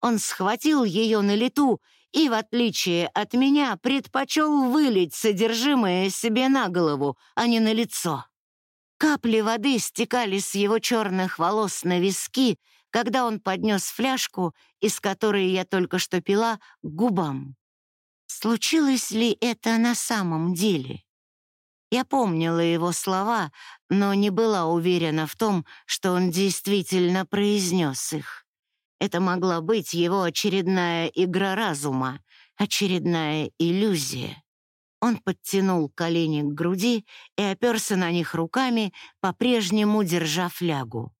Он схватил ее на лету и, в отличие от меня, предпочел вылить содержимое себе на голову, а не на лицо. Капли воды стекали с его черных волос на виски, когда он поднес фляжку, из которой я только что пила, к губам. Случилось ли это на самом деле? Я помнила его слова, но не была уверена в том, что он действительно произнес их. Это могла быть его очередная игра разума, очередная иллюзия. Он подтянул колени к груди и оперся на них руками, по-прежнему держа флягу.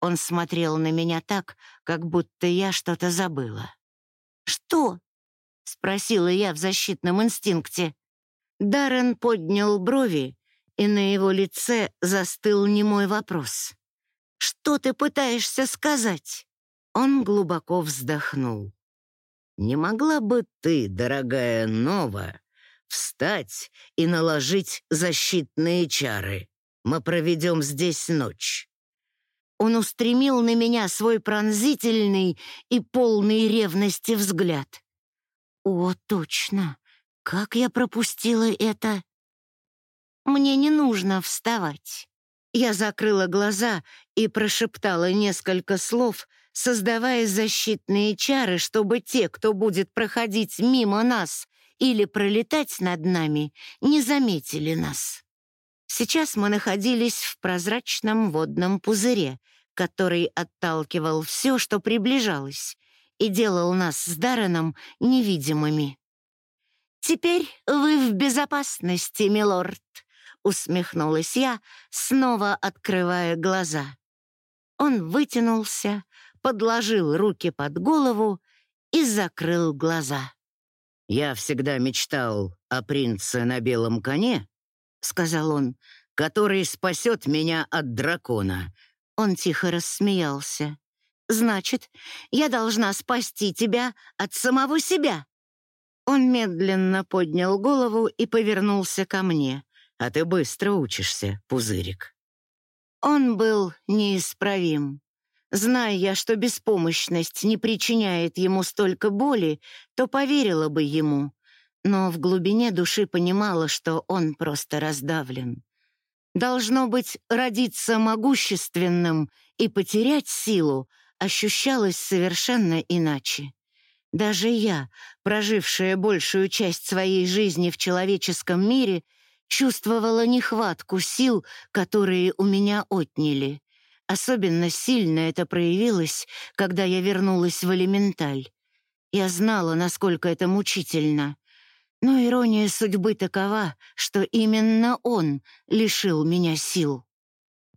Он смотрел на меня так, как будто я что-то забыла. «Что?» — спросила я в защитном инстинкте. Даррен поднял брови, и на его лице застыл немой вопрос. «Что ты пытаешься сказать?» Он глубоко вздохнул. «Не могла бы ты, дорогая Нова, встать и наложить защитные чары? Мы проведем здесь ночь». Он устремил на меня свой пронзительный и полный ревности взгляд. О, точно! Как я пропустила это? Мне не нужно вставать. Я закрыла глаза и прошептала несколько слов, создавая защитные чары, чтобы те, кто будет проходить мимо нас или пролетать над нами, не заметили нас. Сейчас мы находились в прозрачном водном пузыре, который отталкивал все, что приближалось, и делал нас с Дарреном невидимыми. «Теперь вы в безопасности, милорд», — усмехнулась я, снова открывая глаза. Он вытянулся, подложил руки под голову и закрыл глаза. «Я всегда мечтал о принце на белом коне», — сказал он, «который спасет меня от дракона». Он тихо рассмеялся. «Значит, я должна спасти тебя от самого себя». Он медленно поднял голову и повернулся ко мне. «А ты быстро учишься, пузырик». Он был неисправим. Зная я, что беспомощность не причиняет ему столько боли, то поверила бы ему, но в глубине души понимала, что он просто раздавлен. Должно быть, родиться могущественным и потерять силу ощущалось совершенно иначе. Даже я, прожившая большую часть своей жизни в человеческом мире, чувствовала нехватку сил, которые у меня отняли. Особенно сильно это проявилось, когда я вернулась в элементаль. Я знала, насколько это мучительно. Но ирония судьбы такова, что именно он лишил меня сил.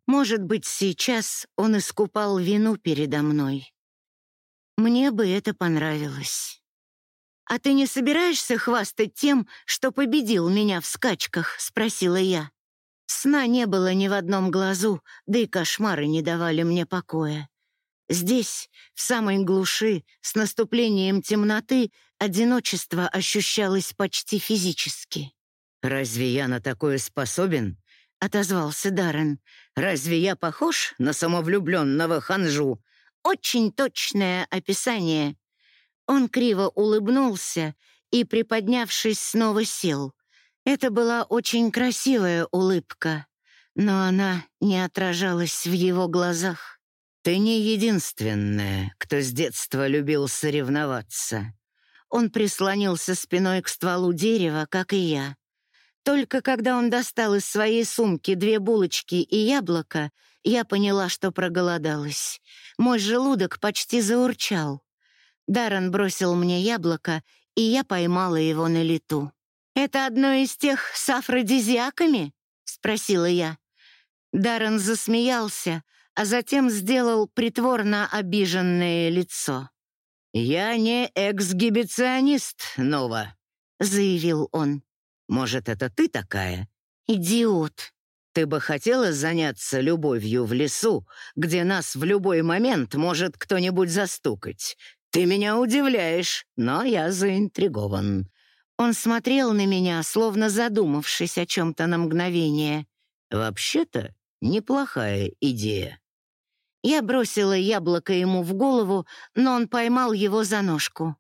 Может быть, сейчас он искупал вину передо мной. Мне бы это понравилось. «А ты не собираешься хвастать тем, что победил меня в скачках?» — спросила я. Сна не было ни в одном глазу, да и кошмары не давали мне покоя. Здесь, в самой глуши, с наступлением темноты, одиночество ощущалось почти физически. «Разве я на такое способен?» — отозвался Даррен. «Разве я похож на самовлюбленного ханжу?» «Очень точное описание». Он криво улыбнулся и, приподнявшись, снова сел. Это была очень красивая улыбка, но она не отражалась в его глазах. «Ты не единственная, кто с детства любил соревноваться». Он прислонился спиной к стволу дерева, как и я. Только когда он достал из своей сумки две булочки и яблоко, я поняла, что проголодалась. Мой желудок почти заурчал. Даррен бросил мне яблоко, и я поймала его на лету. «Это одно из тех с афродизиаками?» — спросила я. Даррен засмеялся, а затем сделал притворно обиженное лицо. «Я не эксгибиционист, Нова», — заявил он. «Может, это ты такая?» «Идиот». «Ты бы хотела заняться любовью в лесу, где нас в любой момент может кто-нибудь застукать? Ты меня удивляешь, но я заинтригован. Он смотрел на меня, словно задумавшись о чем-то на мгновение. «Вообще-то неплохая идея». Я бросила яблоко ему в голову, но он поймал его за ножку.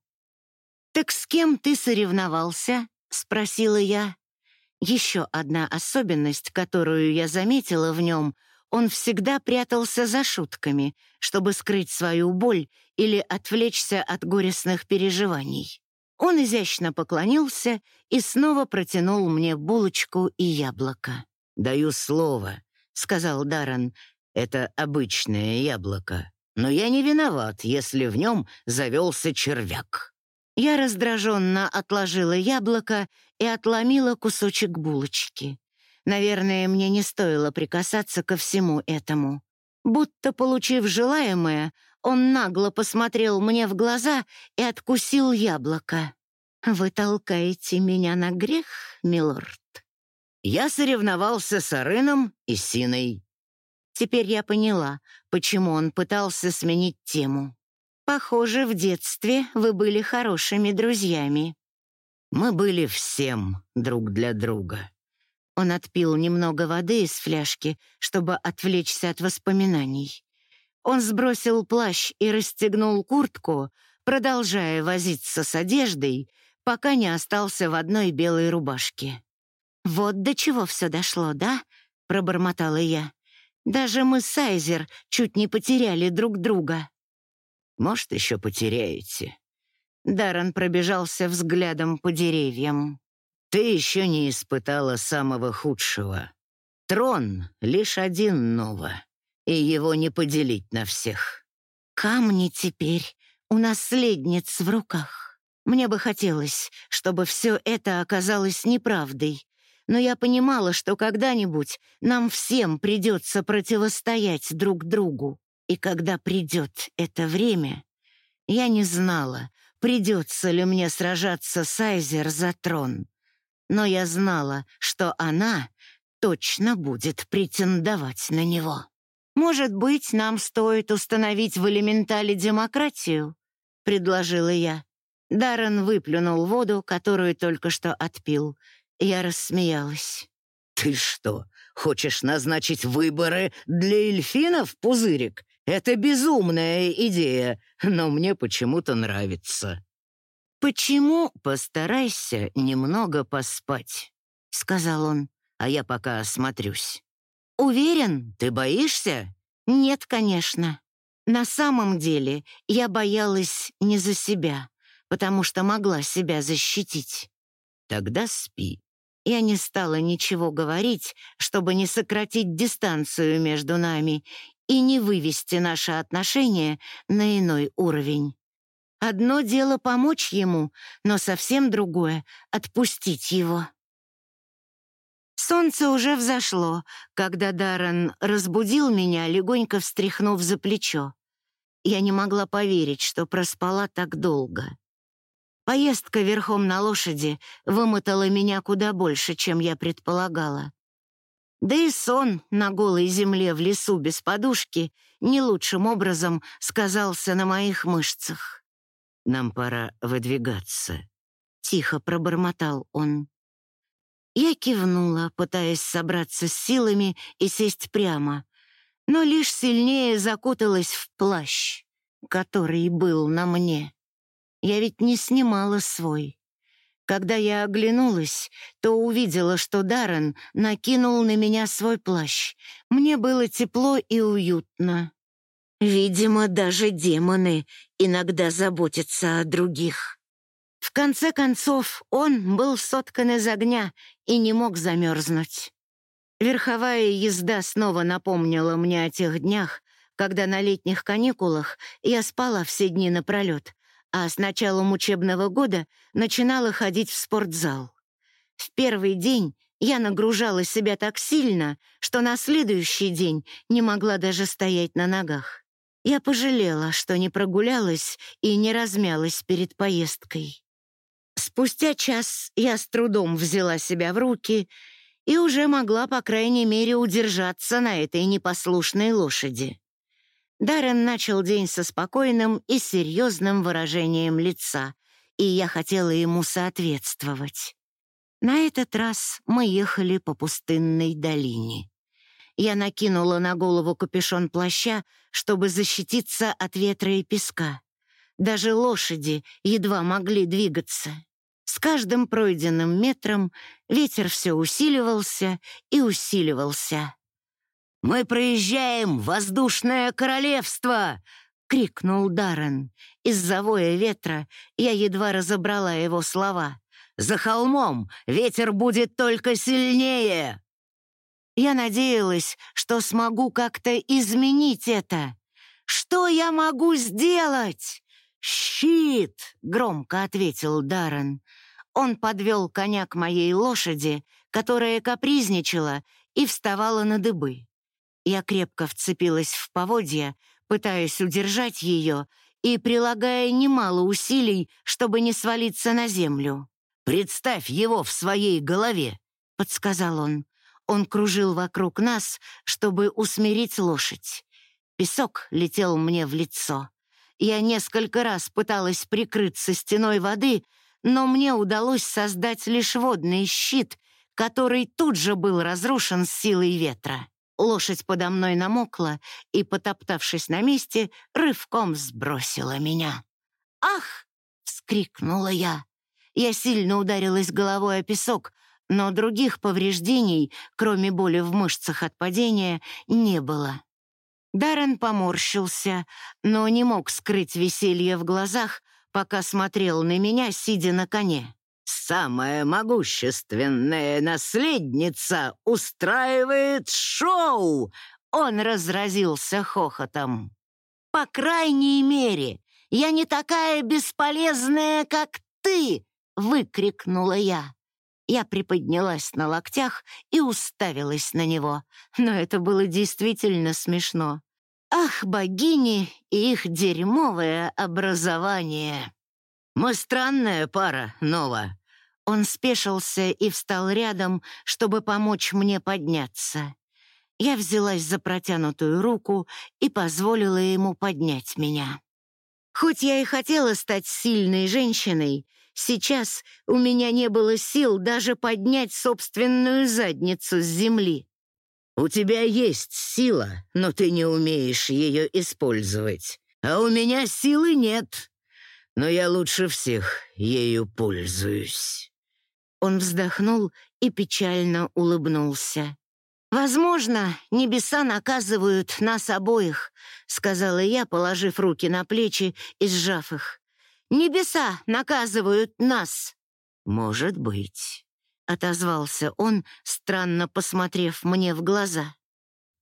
«Так с кем ты соревновался?» — спросила я. Еще одна особенность, которую я заметила в нем — он всегда прятался за шутками, чтобы скрыть свою боль или отвлечься от горестных переживаний. Он изящно поклонился и снова протянул мне булочку и яблоко. «Даю слово», — сказал Даррен, — «это обычное яблоко. Но я не виноват, если в нем завелся червяк». Я раздраженно отложила яблоко и отломила кусочек булочки. Наверное, мне не стоило прикасаться ко всему этому. Будто, получив желаемое, он нагло посмотрел мне в глаза и откусил яблоко. «Вы толкаете меня на грех, милорд?» «Я соревновался с Ареном и Синой». Теперь я поняла, почему он пытался сменить тему. «Похоже, в детстве вы были хорошими друзьями». «Мы были всем друг для друга». Он отпил немного воды из фляжки, чтобы отвлечься от воспоминаний. Он сбросил плащ и расстегнул куртку, продолжая возиться с одеждой, пока не остался в одной белой рубашке. «Вот до чего все дошло, да?» — пробормотала я. «Даже мы с Айзер чуть не потеряли друг друга». «Может, еще потеряете». Даррен пробежался взглядом по деревьям. «Ты еще не испытала самого худшего. Трон — лишь один Нова, и его не поделить на всех». «Камни теперь у наследниц в руках. Мне бы хотелось, чтобы все это оказалось неправдой, но я понимала, что когда-нибудь нам всем придется противостоять друг другу. И когда придет это время, я не знала, придется ли мне сражаться с Айзер за трон. Но я знала, что она точно будет претендовать на него. «Может быть, нам стоит установить в элементале демократию?» — предложила я. Даррен выплюнул воду, которую только что отпил. Я рассмеялась. «Ты что, хочешь назначить выборы для эльфинов, Пузырик? Это безумная идея, но мне почему-то нравится». «Почему постарайся немного поспать?» — сказал он, а я пока осмотрюсь. «Уверен? Ты боишься?» «Нет, конечно. На самом деле я боялась не за себя, потому что могла себя защитить». «Тогда спи». Я не стала ничего говорить, чтобы не сократить дистанцию между нами и не вывести наши отношения на иной уровень. Одно дело помочь ему, но совсем другое — отпустить его. Солнце уже взошло, когда Даррен разбудил меня, легонько встряхнув за плечо. Я не могла поверить, что проспала так долго. Поездка верхом на лошади вымотала меня куда больше, чем я предполагала. Да и сон на голой земле в лесу без подушки не лучшим образом сказался на моих мышцах. «Нам пора выдвигаться», — тихо пробормотал он. Я кивнула, пытаясь собраться с силами и сесть прямо, но лишь сильнее закуталась в плащ, который был на мне. Я ведь не снимала свой. Когда я оглянулась, то увидела, что Даррен накинул на меня свой плащ. Мне было тепло и уютно. Видимо, даже демоны иногда заботятся о других. В конце концов, он был соткан из огня и не мог замерзнуть. Верховая езда снова напомнила мне о тех днях, когда на летних каникулах я спала все дни напролет, а с началом учебного года начинала ходить в спортзал. В первый день я нагружала себя так сильно, что на следующий день не могла даже стоять на ногах. Я пожалела, что не прогулялась и не размялась перед поездкой. Спустя час я с трудом взяла себя в руки и уже могла, по крайней мере, удержаться на этой непослушной лошади. Даррен начал день со спокойным и серьезным выражением лица, и я хотела ему соответствовать. На этот раз мы ехали по пустынной долине. Я накинула на голову капюшон плаща, чтобы защититься от ветра и песка. Даже лошади едва могли двигаться. С каждым пройденным метром ветер все усиливался и усиливался. «Мы проезжаем воздушное королевство!» — крикнул Даррен. Из-за воя ветра я едва разобрала его слова. «За холмом ветер будет только сильнее!» Я надеялась, что смогу как-то изменить это. Что я могу сделать? «Щит!» — громко ответил Даррен. Он подвел коня к моей лошади, которая капризничала и вставала на дыбы. Я крепко вцепилась в поводья, пытаясь удержать ее и прилагая немало усилий, чтобы не свалиться на землю. «Представь его в своей голове», — подсказал он. Он кружил вокруг нас, чтобы усмирить лошадь. Песок летел мне в лицо. Я несколько раз пыталась прикрыться стеной воды, но мне удалось создать лишь водный щит, который тут же был разрушен силой ветра. лошадь подо мной намокла и, потоптавшись на месте, рывком сбросила меня. «Ах!» — вскрикнула я. Я сильно ударилась головой о песок, но других повреждений, кроме боли в мышцах от падения, не было. Даррен поморщился, но не мог скрыть веселье в глазах, пока смотрел на меня, сидя на коне. «Самая могущественная наследница устраивает шоу!» Он разразился хохотом. «По крайней мере, я не такая бесполезная, как ты!» — выкрикнула я. Я приподнялась на локтях и уставилась на него, но это было действительно смешно. Ах, богини и их дерьмовое образование! Мы странная пара, Нова. Он спешился и встал рядом, чтобы помочь мне подняться. Я взялась за протянутую руку и позволила ему поднять меня. Хоть я и хотела стать сильной женщиной, Сейчас у меня не было сил даже поднять собственную задницу с земли. «У тебя есть сила, но ты не умеешь ее использовать. А у меня силы нет, но я лучше всех ею пользуюсь». Он вздохнул и печально улыбнулся. «Возможно, небеса наказывают нас обоих», — сказала я, положив руки на плечи и сжав их. Небеса наказывают нас!» «Может быть», — отозвался он, странно посмотрев мне в глаза.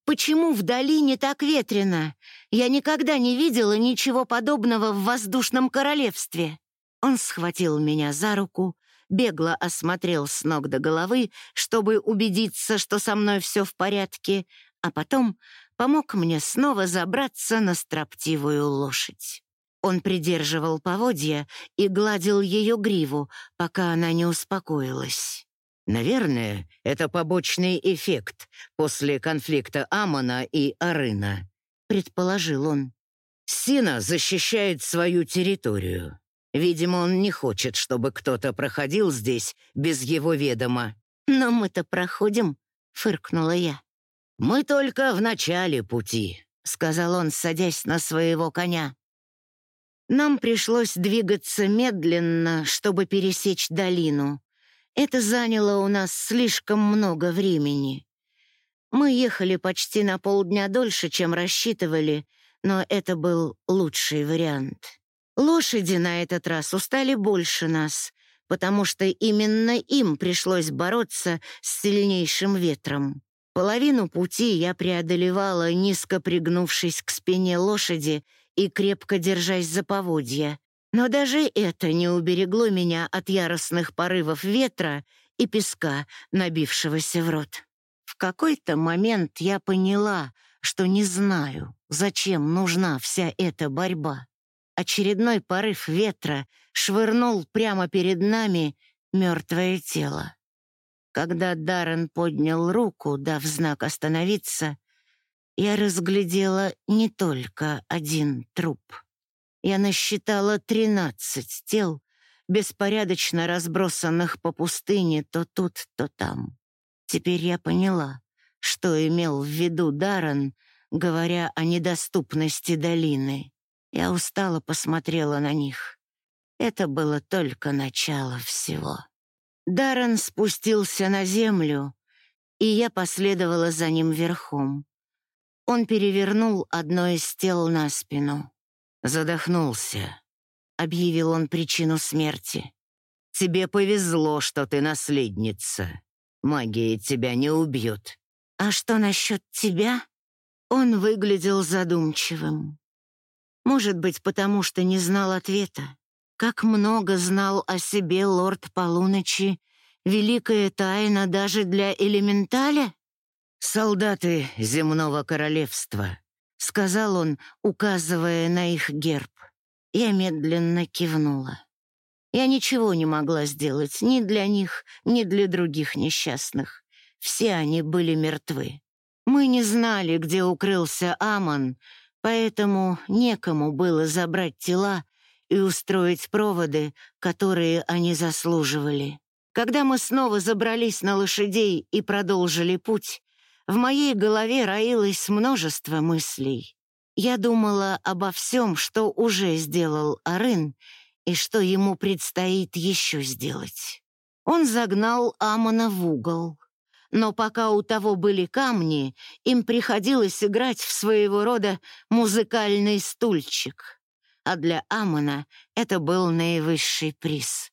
«Почему в долине так ветрено? Я никогда не видела ничего подобного в воздушном королевстве». Он схватил меня за руку, бегло осмотрел с ног до головы, чтобы убедиться, что со мной все в порядке, а потом помог мне снова забраться на строптивую лошадь. Он придерживал поводья и гладил ее гриву, пока она не успокоилась. «Наверное, это побочный эффект после конфликта Амона и Арына», — предположил он. «Сина защищает свою территорию. Видимо, он не хочет, чтобы кто-то проходил здесь без его ведома». «Но мы-то проходим», — фыркнула я. «Мы только в начале пути», — сказал он, садясь на своего коня. Нам пришлось двигаться медленно, чтобы пересечь долину. Это заняло у нас слишком много времени. Мы ехали почти на полдня дольше, чем рассчитывали, но это был лучший вариант. Лошади на этот раз устали больше нас, потому что именно им пришлось бороться с сильнейшим ветром. Половину пути я преодолевала, низко пригнувшись к спине лошади — и крепко держась за поводья. Но даже это не уберегло меня от яростных порывов ветра и песка, набившегося в рот. В какой-то момент я поняла, что не знаю, зачем нужна вся эта борьба. Очередной порыв ветра швырнул прямо перед нами мертвое тело. Когда Даррен поднял руку, дав знак остановиться, я разглядела не только один труп. Я насчитала тринадцать тел, беспорядочно разбросанных по пустыне то тут, то там. Теперь я поняла, что имел в виду Даррен, говоря о недоступности долины. Я устало посмотрела на них. Это было только начало всего. Даррен спустился на землю, и я последовала за ним верхом. Он перевернул одно из тел на спину. «Задохнулся», — объявил он причину смерти. «Тебе повезло, что ты наследница. Магия тебя не убьет». «А что насчет тебя?» Он выглядел задумчивым. Может быть, потому что не знал ответа. Как много знал о себе лорд Полуночи, великая тайна даже для элементаля? «Солдаты земного королевства», — сказал он, указывая на их герб. Я медленно кивнула. Я ничего не могла сделать ни для них, ни для других несчастных. Все они были мертвы. Мы не знали, где укрылся Амон, поэтому некому было забрать тела и устроить проводы, которые они заслуживали. Когда мы снова забрались на лошадей и продолжили путь, В моей голове роилось множество мыслей. Я думала обо всем, что уже сделал Арын, и что ему предстоит еще сделать. Он загнал Амона в угол. Но пока у того были камни, им приходилось играть в своего рода музыкальный стульчик. А для Амона это был наивысший приз.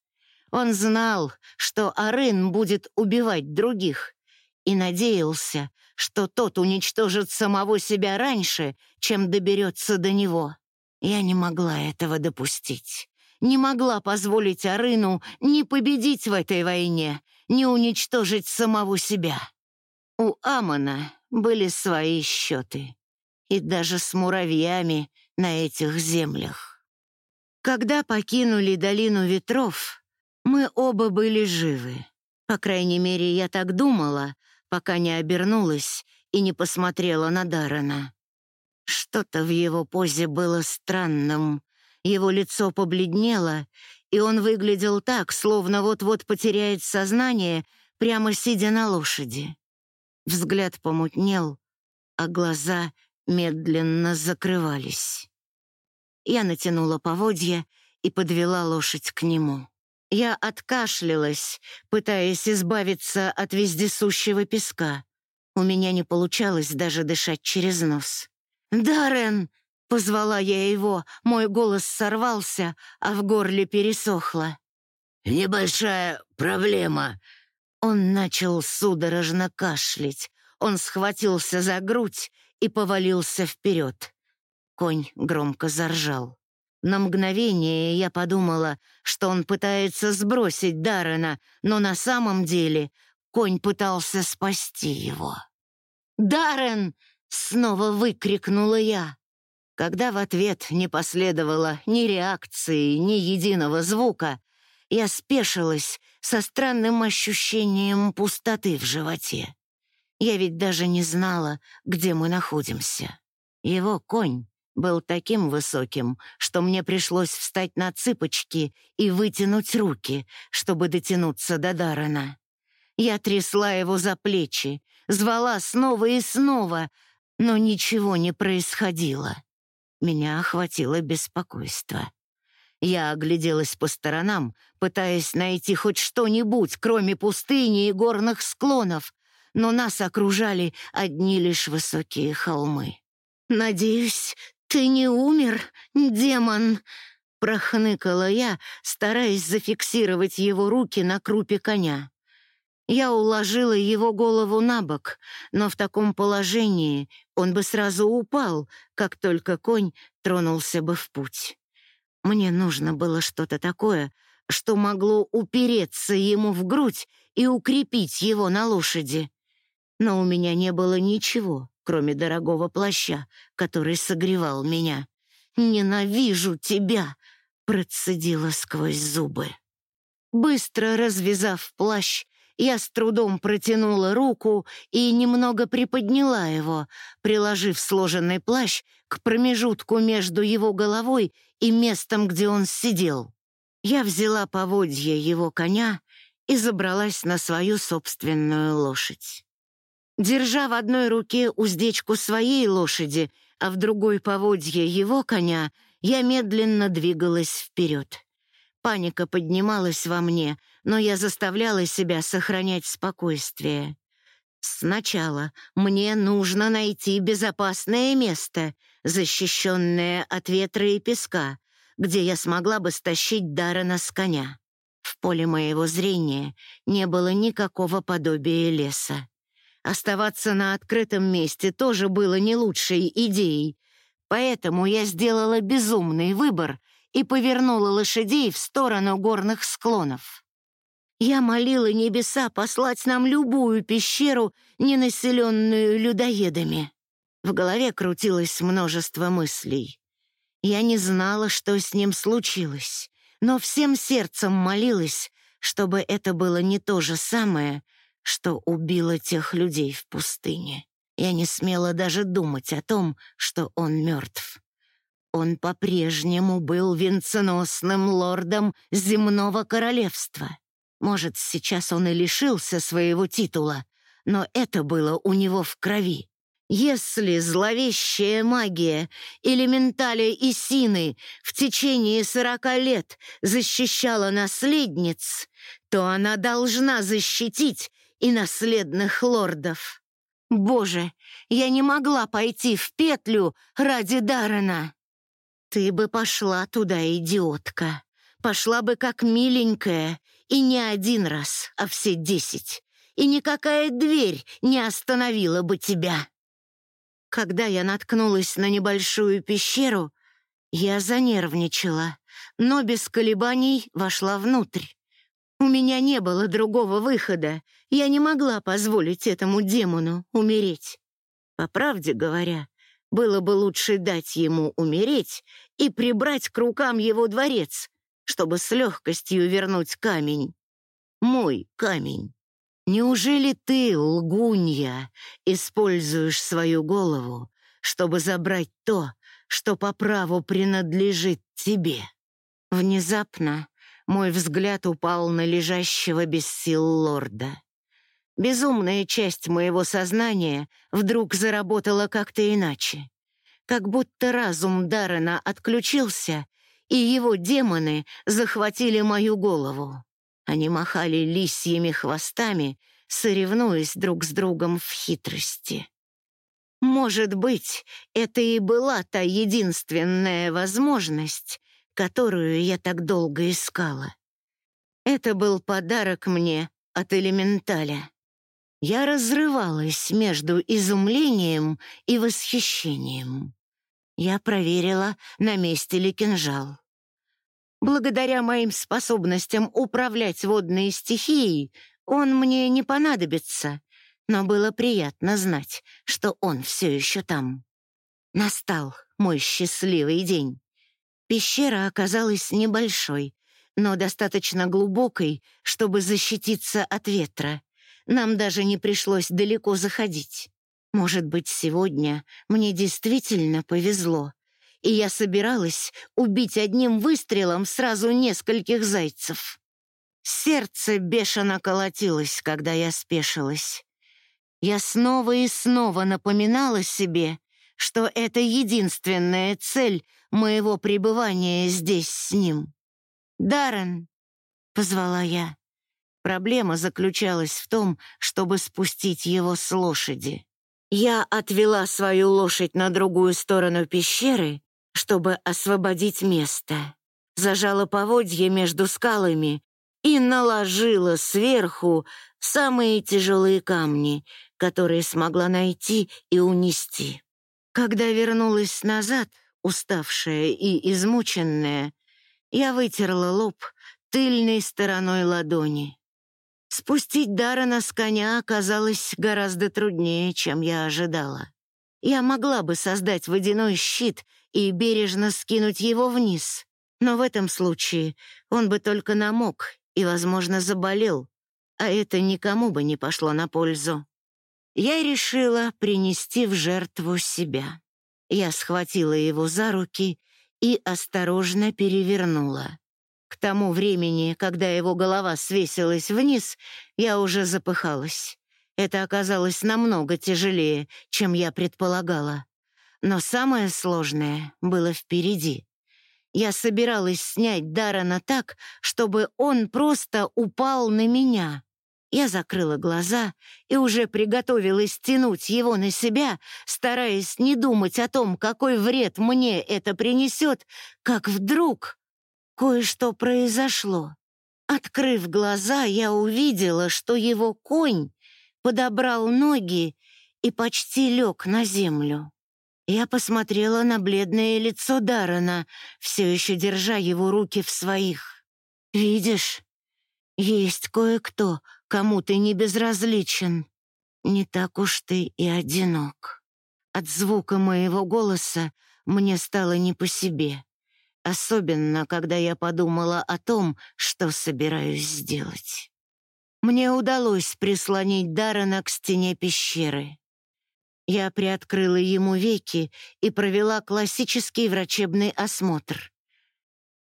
Он знал, что Арын будет убивать других, и надеялся, что тот уничтожит самого себя раньше, чем доберется до него. Я не могла этого допустить не могла позволить Арыну не победить в этой войне, не уничтожить самого себя. У Амона были свои счеты, и даже с муравьями на этих землях. Когда покинули долину ветров, мы оба были живы. По крайней мере, я так думала, пока не обернулась и не посмотрела на Дарана. Что-то в его позе было странным, его лицо побледнело, и он выглядел так, словно вот-вот потеряет сознание, прямо сидя на лошади. Взгляд помутнел, а глаза медленно закрывались. Я натянула поводья и подвела лошадь к нему. Я откашлялась, пытаясь избавиться от вездесущего песка. У меня не получалось даже дышать через нос. «Даррен!» Позвала я его, мой голос сорвался, а в горле пересохло. «Небольшая проблема». Он начал судорожно кашлять. Он схватился за грудь и повалился вперед. Конь громко заржал. На мгновение я подумала, что он пытается сбросить Даррена, но на самом деле конь пытался спасти его. «Даррен!» — снова выкрикнула я. Когда в ответ не последовало ни реакции, ни единого звука, я спешилась со странным ощущением пустоты в животе. Я ведь даже не знала, где мы находимся. Его конь был таким высоким, что мне пришлось встать на цыпочки и вытянуть руки, чтобы дотянуться до Даррена. Я трясла его за плечи, звала снова и снова, но ничего не происходило. Меня охватило беспокойство. Я огляделась по сторонам, пытаясь найти хоть что-нибудь, кроме пустыни и горных склонов, но нас окружали одни лишь высокие холмы. «Надеюсь, ты не умер, демон?» — прохныкала я, стараясь зафиксировать его руки на крупе коня. Я уложила его голову на бок, но в таком положении он бы сразу упал, как только конь тронулся бы в путь. Мне нужно было что-то такое, что могло упереться ему в грудь и укрепить его на лошади. Но у меня не было ничего, кроме дорогого плаща, который согревал меня. «Ненавижу тебя!» — процедила сквозь зубы. Быстро развязав плащ, я с трудом протянула руку и немного приподняла его, приложив сложенный плащ к промежутку между его головой и местом, где он сидел. Я взяла поводья его коня и забралась на свою собственную лошадь. Держа в одной руке уздечку своей лошади, а в другой поводье его коня, я медленно двигалась вперед. Паника поднималась во мне, но я заставляла себя сохранять спокойствие. Сначала мне нужно найти безопасное место, защищенное от ветра и песка, где я смогла бы стащить Даррена с коня. В поле моего зрения не было никакого подобия леса. Оставаться на открытом месте тоже было не лучшей идеей, поэтому я сделала безумный выбор и повернула лошадей в сторону горных склонов. Я молила небеса послать нам любую пещеру, не населенную людоедами. В голове крутилось множество мыслей. Я не знала, что с ним случилось, но всем сердцем молилась, чтобы это было не то же самое, что убило тех людей в пустыне. Я не смела даже думать о том, что он мертв. Он по-прежнему был венценосным лордом земного королевства. Может, сейчас он и лишился своего титула, но это было у него в крови. Если зловещая магия элементаля Исины в течение сорока лет защищала наследниц, то она должна защитить и наследных лордов. Боже, я не могла пойти в петлю ради Даррена. Ты бы пошла туда, идиотка. Пошла бы как миленькая, и не один раз, а все десять. И никакая дверь не остановила бы тебя. Когда я наткнулась на небольшую пещеру, я занервничала, но без колебаний вошла внутрь. У меня не было другого выхода. Я не могла позволить этому демону умереть. По правде говоря, было бы лучше дать ему умереть и прибрать к рукам его дворец, чтобы с легкостью вернуть камень. Мой камень. Неужели ты, лгунья, используешь свою голову, чтобы забрать то, что по праву принадлежит тебе? Внезапно мой взгляд упал на лежащего без сил лорда. Безумная часть моего сознания вдруг заработала как-то иначе. Как будто разум Даррена отключился, и его демоны захватили мою голову. Они махали лисьими хвостами, соревнуясь друг с другом в хитрости. Может быть, это и была та единственная возможность, которую я так долго искала. Это был подарок мне от элементаля. Я разрывалась между изумлением и восхищением. Я проверила, на месте ли кинжал. Благодаря моим способностям управлять водной стихией, он мне не понадобится, но было приятно знать, что он все еще там. Настал мой счастливый день. Пещера оказалась небольшой, но достаточно глубокой, чтобы защититься от ветра. Нам даже не пришлось далеко заходить. Может быть, сегодня мне действительно повезло, и я собиралась убить одним выстрелом сразу нескольких зайцев. Сердце бешено колотилось, когда я спешилась. Я снова и снова напоминала себе, что это единственная цель моего пребывания здесь с ним. «Даррен!» — позвала я. Проблема заключалась в том, чтобы спустить его с лошади. Я отвела свою лошадь на другую сторону пещеры, чтобы освободить место. Зажала поводье между скалами и наложила сверху самые тяжелые камни, которые смогла найти и унести. Когда вернулась назад, уставшая и измученная, я вытерла лоб тыльной стороной ладони. Спустить Дарана с коня оказалось гораздо труднее, чем я ожидала. Я могла бы создать водяной щит и бережно скинуть его вниз, но в этом случае он бы только намок и, возможно, заболел, а это никому бы не пошло на пользу я решила принести в жертву себя. Я схватила его за руки и осторожно перевернула. К тому времени, когда его голова свесилась вниз, я уже запыхалась. Это оказалось намного тяжелее, чем я предполагала. Но самое сложное было впереди. Я собиралась снять Дарана так, чтобы он просто упал на меня. Я закрыла глаза и уже приготовилась тянуть его на себя, стараясь не думать о том, какой вред мне это принесет, как вдруг кое-что произошло. Открыв глаза, я увидела, что его конь подобрал ноги и почти лег на землю. Я посмотрела на бледное лицо Дарана, все еще держа его руки в своих. «Видишь, есть кое-кто, кому ты не безразличен. Не так уж ты и одинок. От звука моего голоса мне стало не по себе, особенно когда я подумала о том, что собираюсь сделать. Мне удалось прислонить Даррена к стене пещеры. Я приоткрыла ему веки и провела классический врачебный осмотр.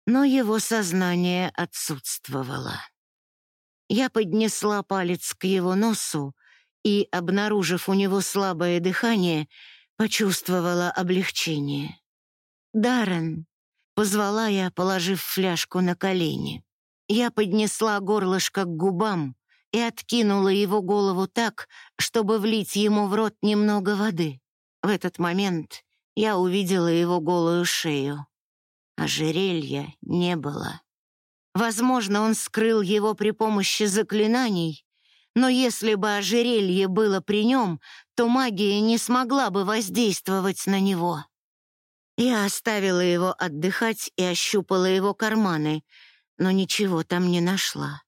Но его сознание отсутствовало. Я поднесла палец к его носу и, обнаружив у него слабое дыхание, почувствовала облегчение. «Даррен», — позвала я, положив фляжку на колени. Я поднесла горлышко к губам и откинула его голову так, чтобы влить ему в рот немного воды. В этот момент я увидела его голую шею. Ожерелья не было. Возможно, он скрыл его при помощи заклинаний, но если бы ожерелье было при нем, то магия не смогла бы воздействовать на него. Я оставила его отдыхать и ощупала его карманы, но ничего там не нашла.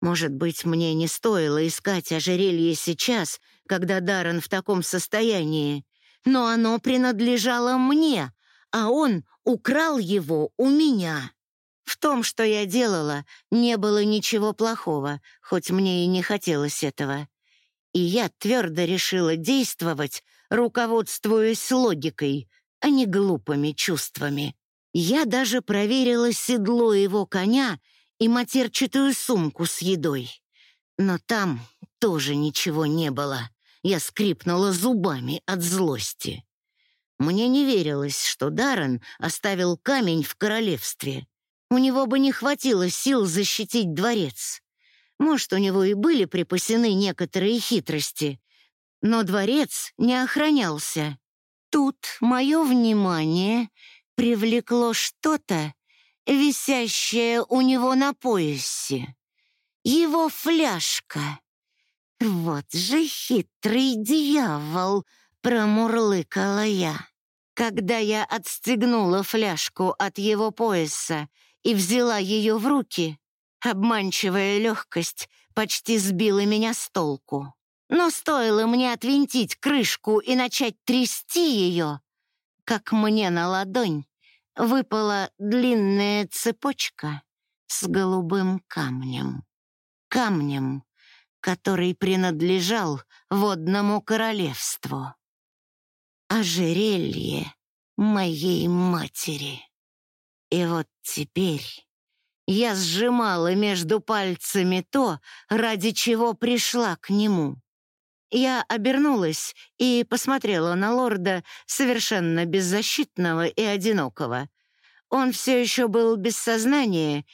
Может быть, мне не стоило искать ожерелье сейчас, когда Даррен в таком состоянии, но оно принадлежало мне, а он украл его у меня. В том, что я делала, не было ничего плохого, хоть мне и не хотелось этого. И я твердо решила действовать, руководствуясь логикой, а не глупыми чувствами. Я даже проверила седло его коня и матерчатую сумку с едой. Но там тоже ничего не было. Я скрипнула зубами от злости. Мне не верилось, что Даррен оставил камень в королевстве. У него бы не хватило сил защитить дворец. Может, у него и были припасены некоторые хитрости, но дворец не охранялся. Тут мое внимание привлекло что-то, висящее у него на поясе. Его фляжка. Вот же хитрый дьявол, промурлыкала я. Когда я отстегнула фляжку от его пояса и взяла ее в руки, обманчивая легкость почти сбила меня с толку. Но стоило мне отвинтить крышку и начать трясти ее, как мне на ладонь выпала длинная цепочка с голубым камнем. Камнем, который принадлежал водному королевству. Ожерелье моей матери. И вот теперь я сжимала между пальцами то, ради чего пришла к нему. Я обернулась и посмотрела на лорда, совершенно беззащитного и одинокого. Он все еще был без сознания,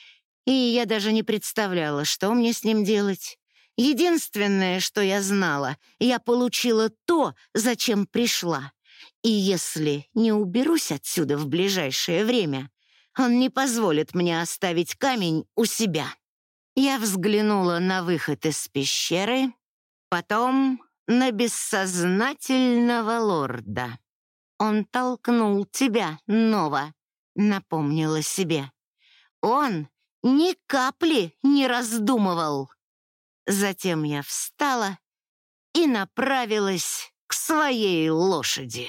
и я даже не представляла, что мне с ним делать. Единственное, что я знала, я получила то, зачем пришла. И если не уберусь отсюда в ближайшее время, он не позволит мне оставить камень у себя. Я взглянула на выход из пещеры, потом на бессознательного лорда. Он толкнул тебя, Нова, напомнила себе. Он ни капли не раздумывал. Затем я встала и направилась к своей лошади.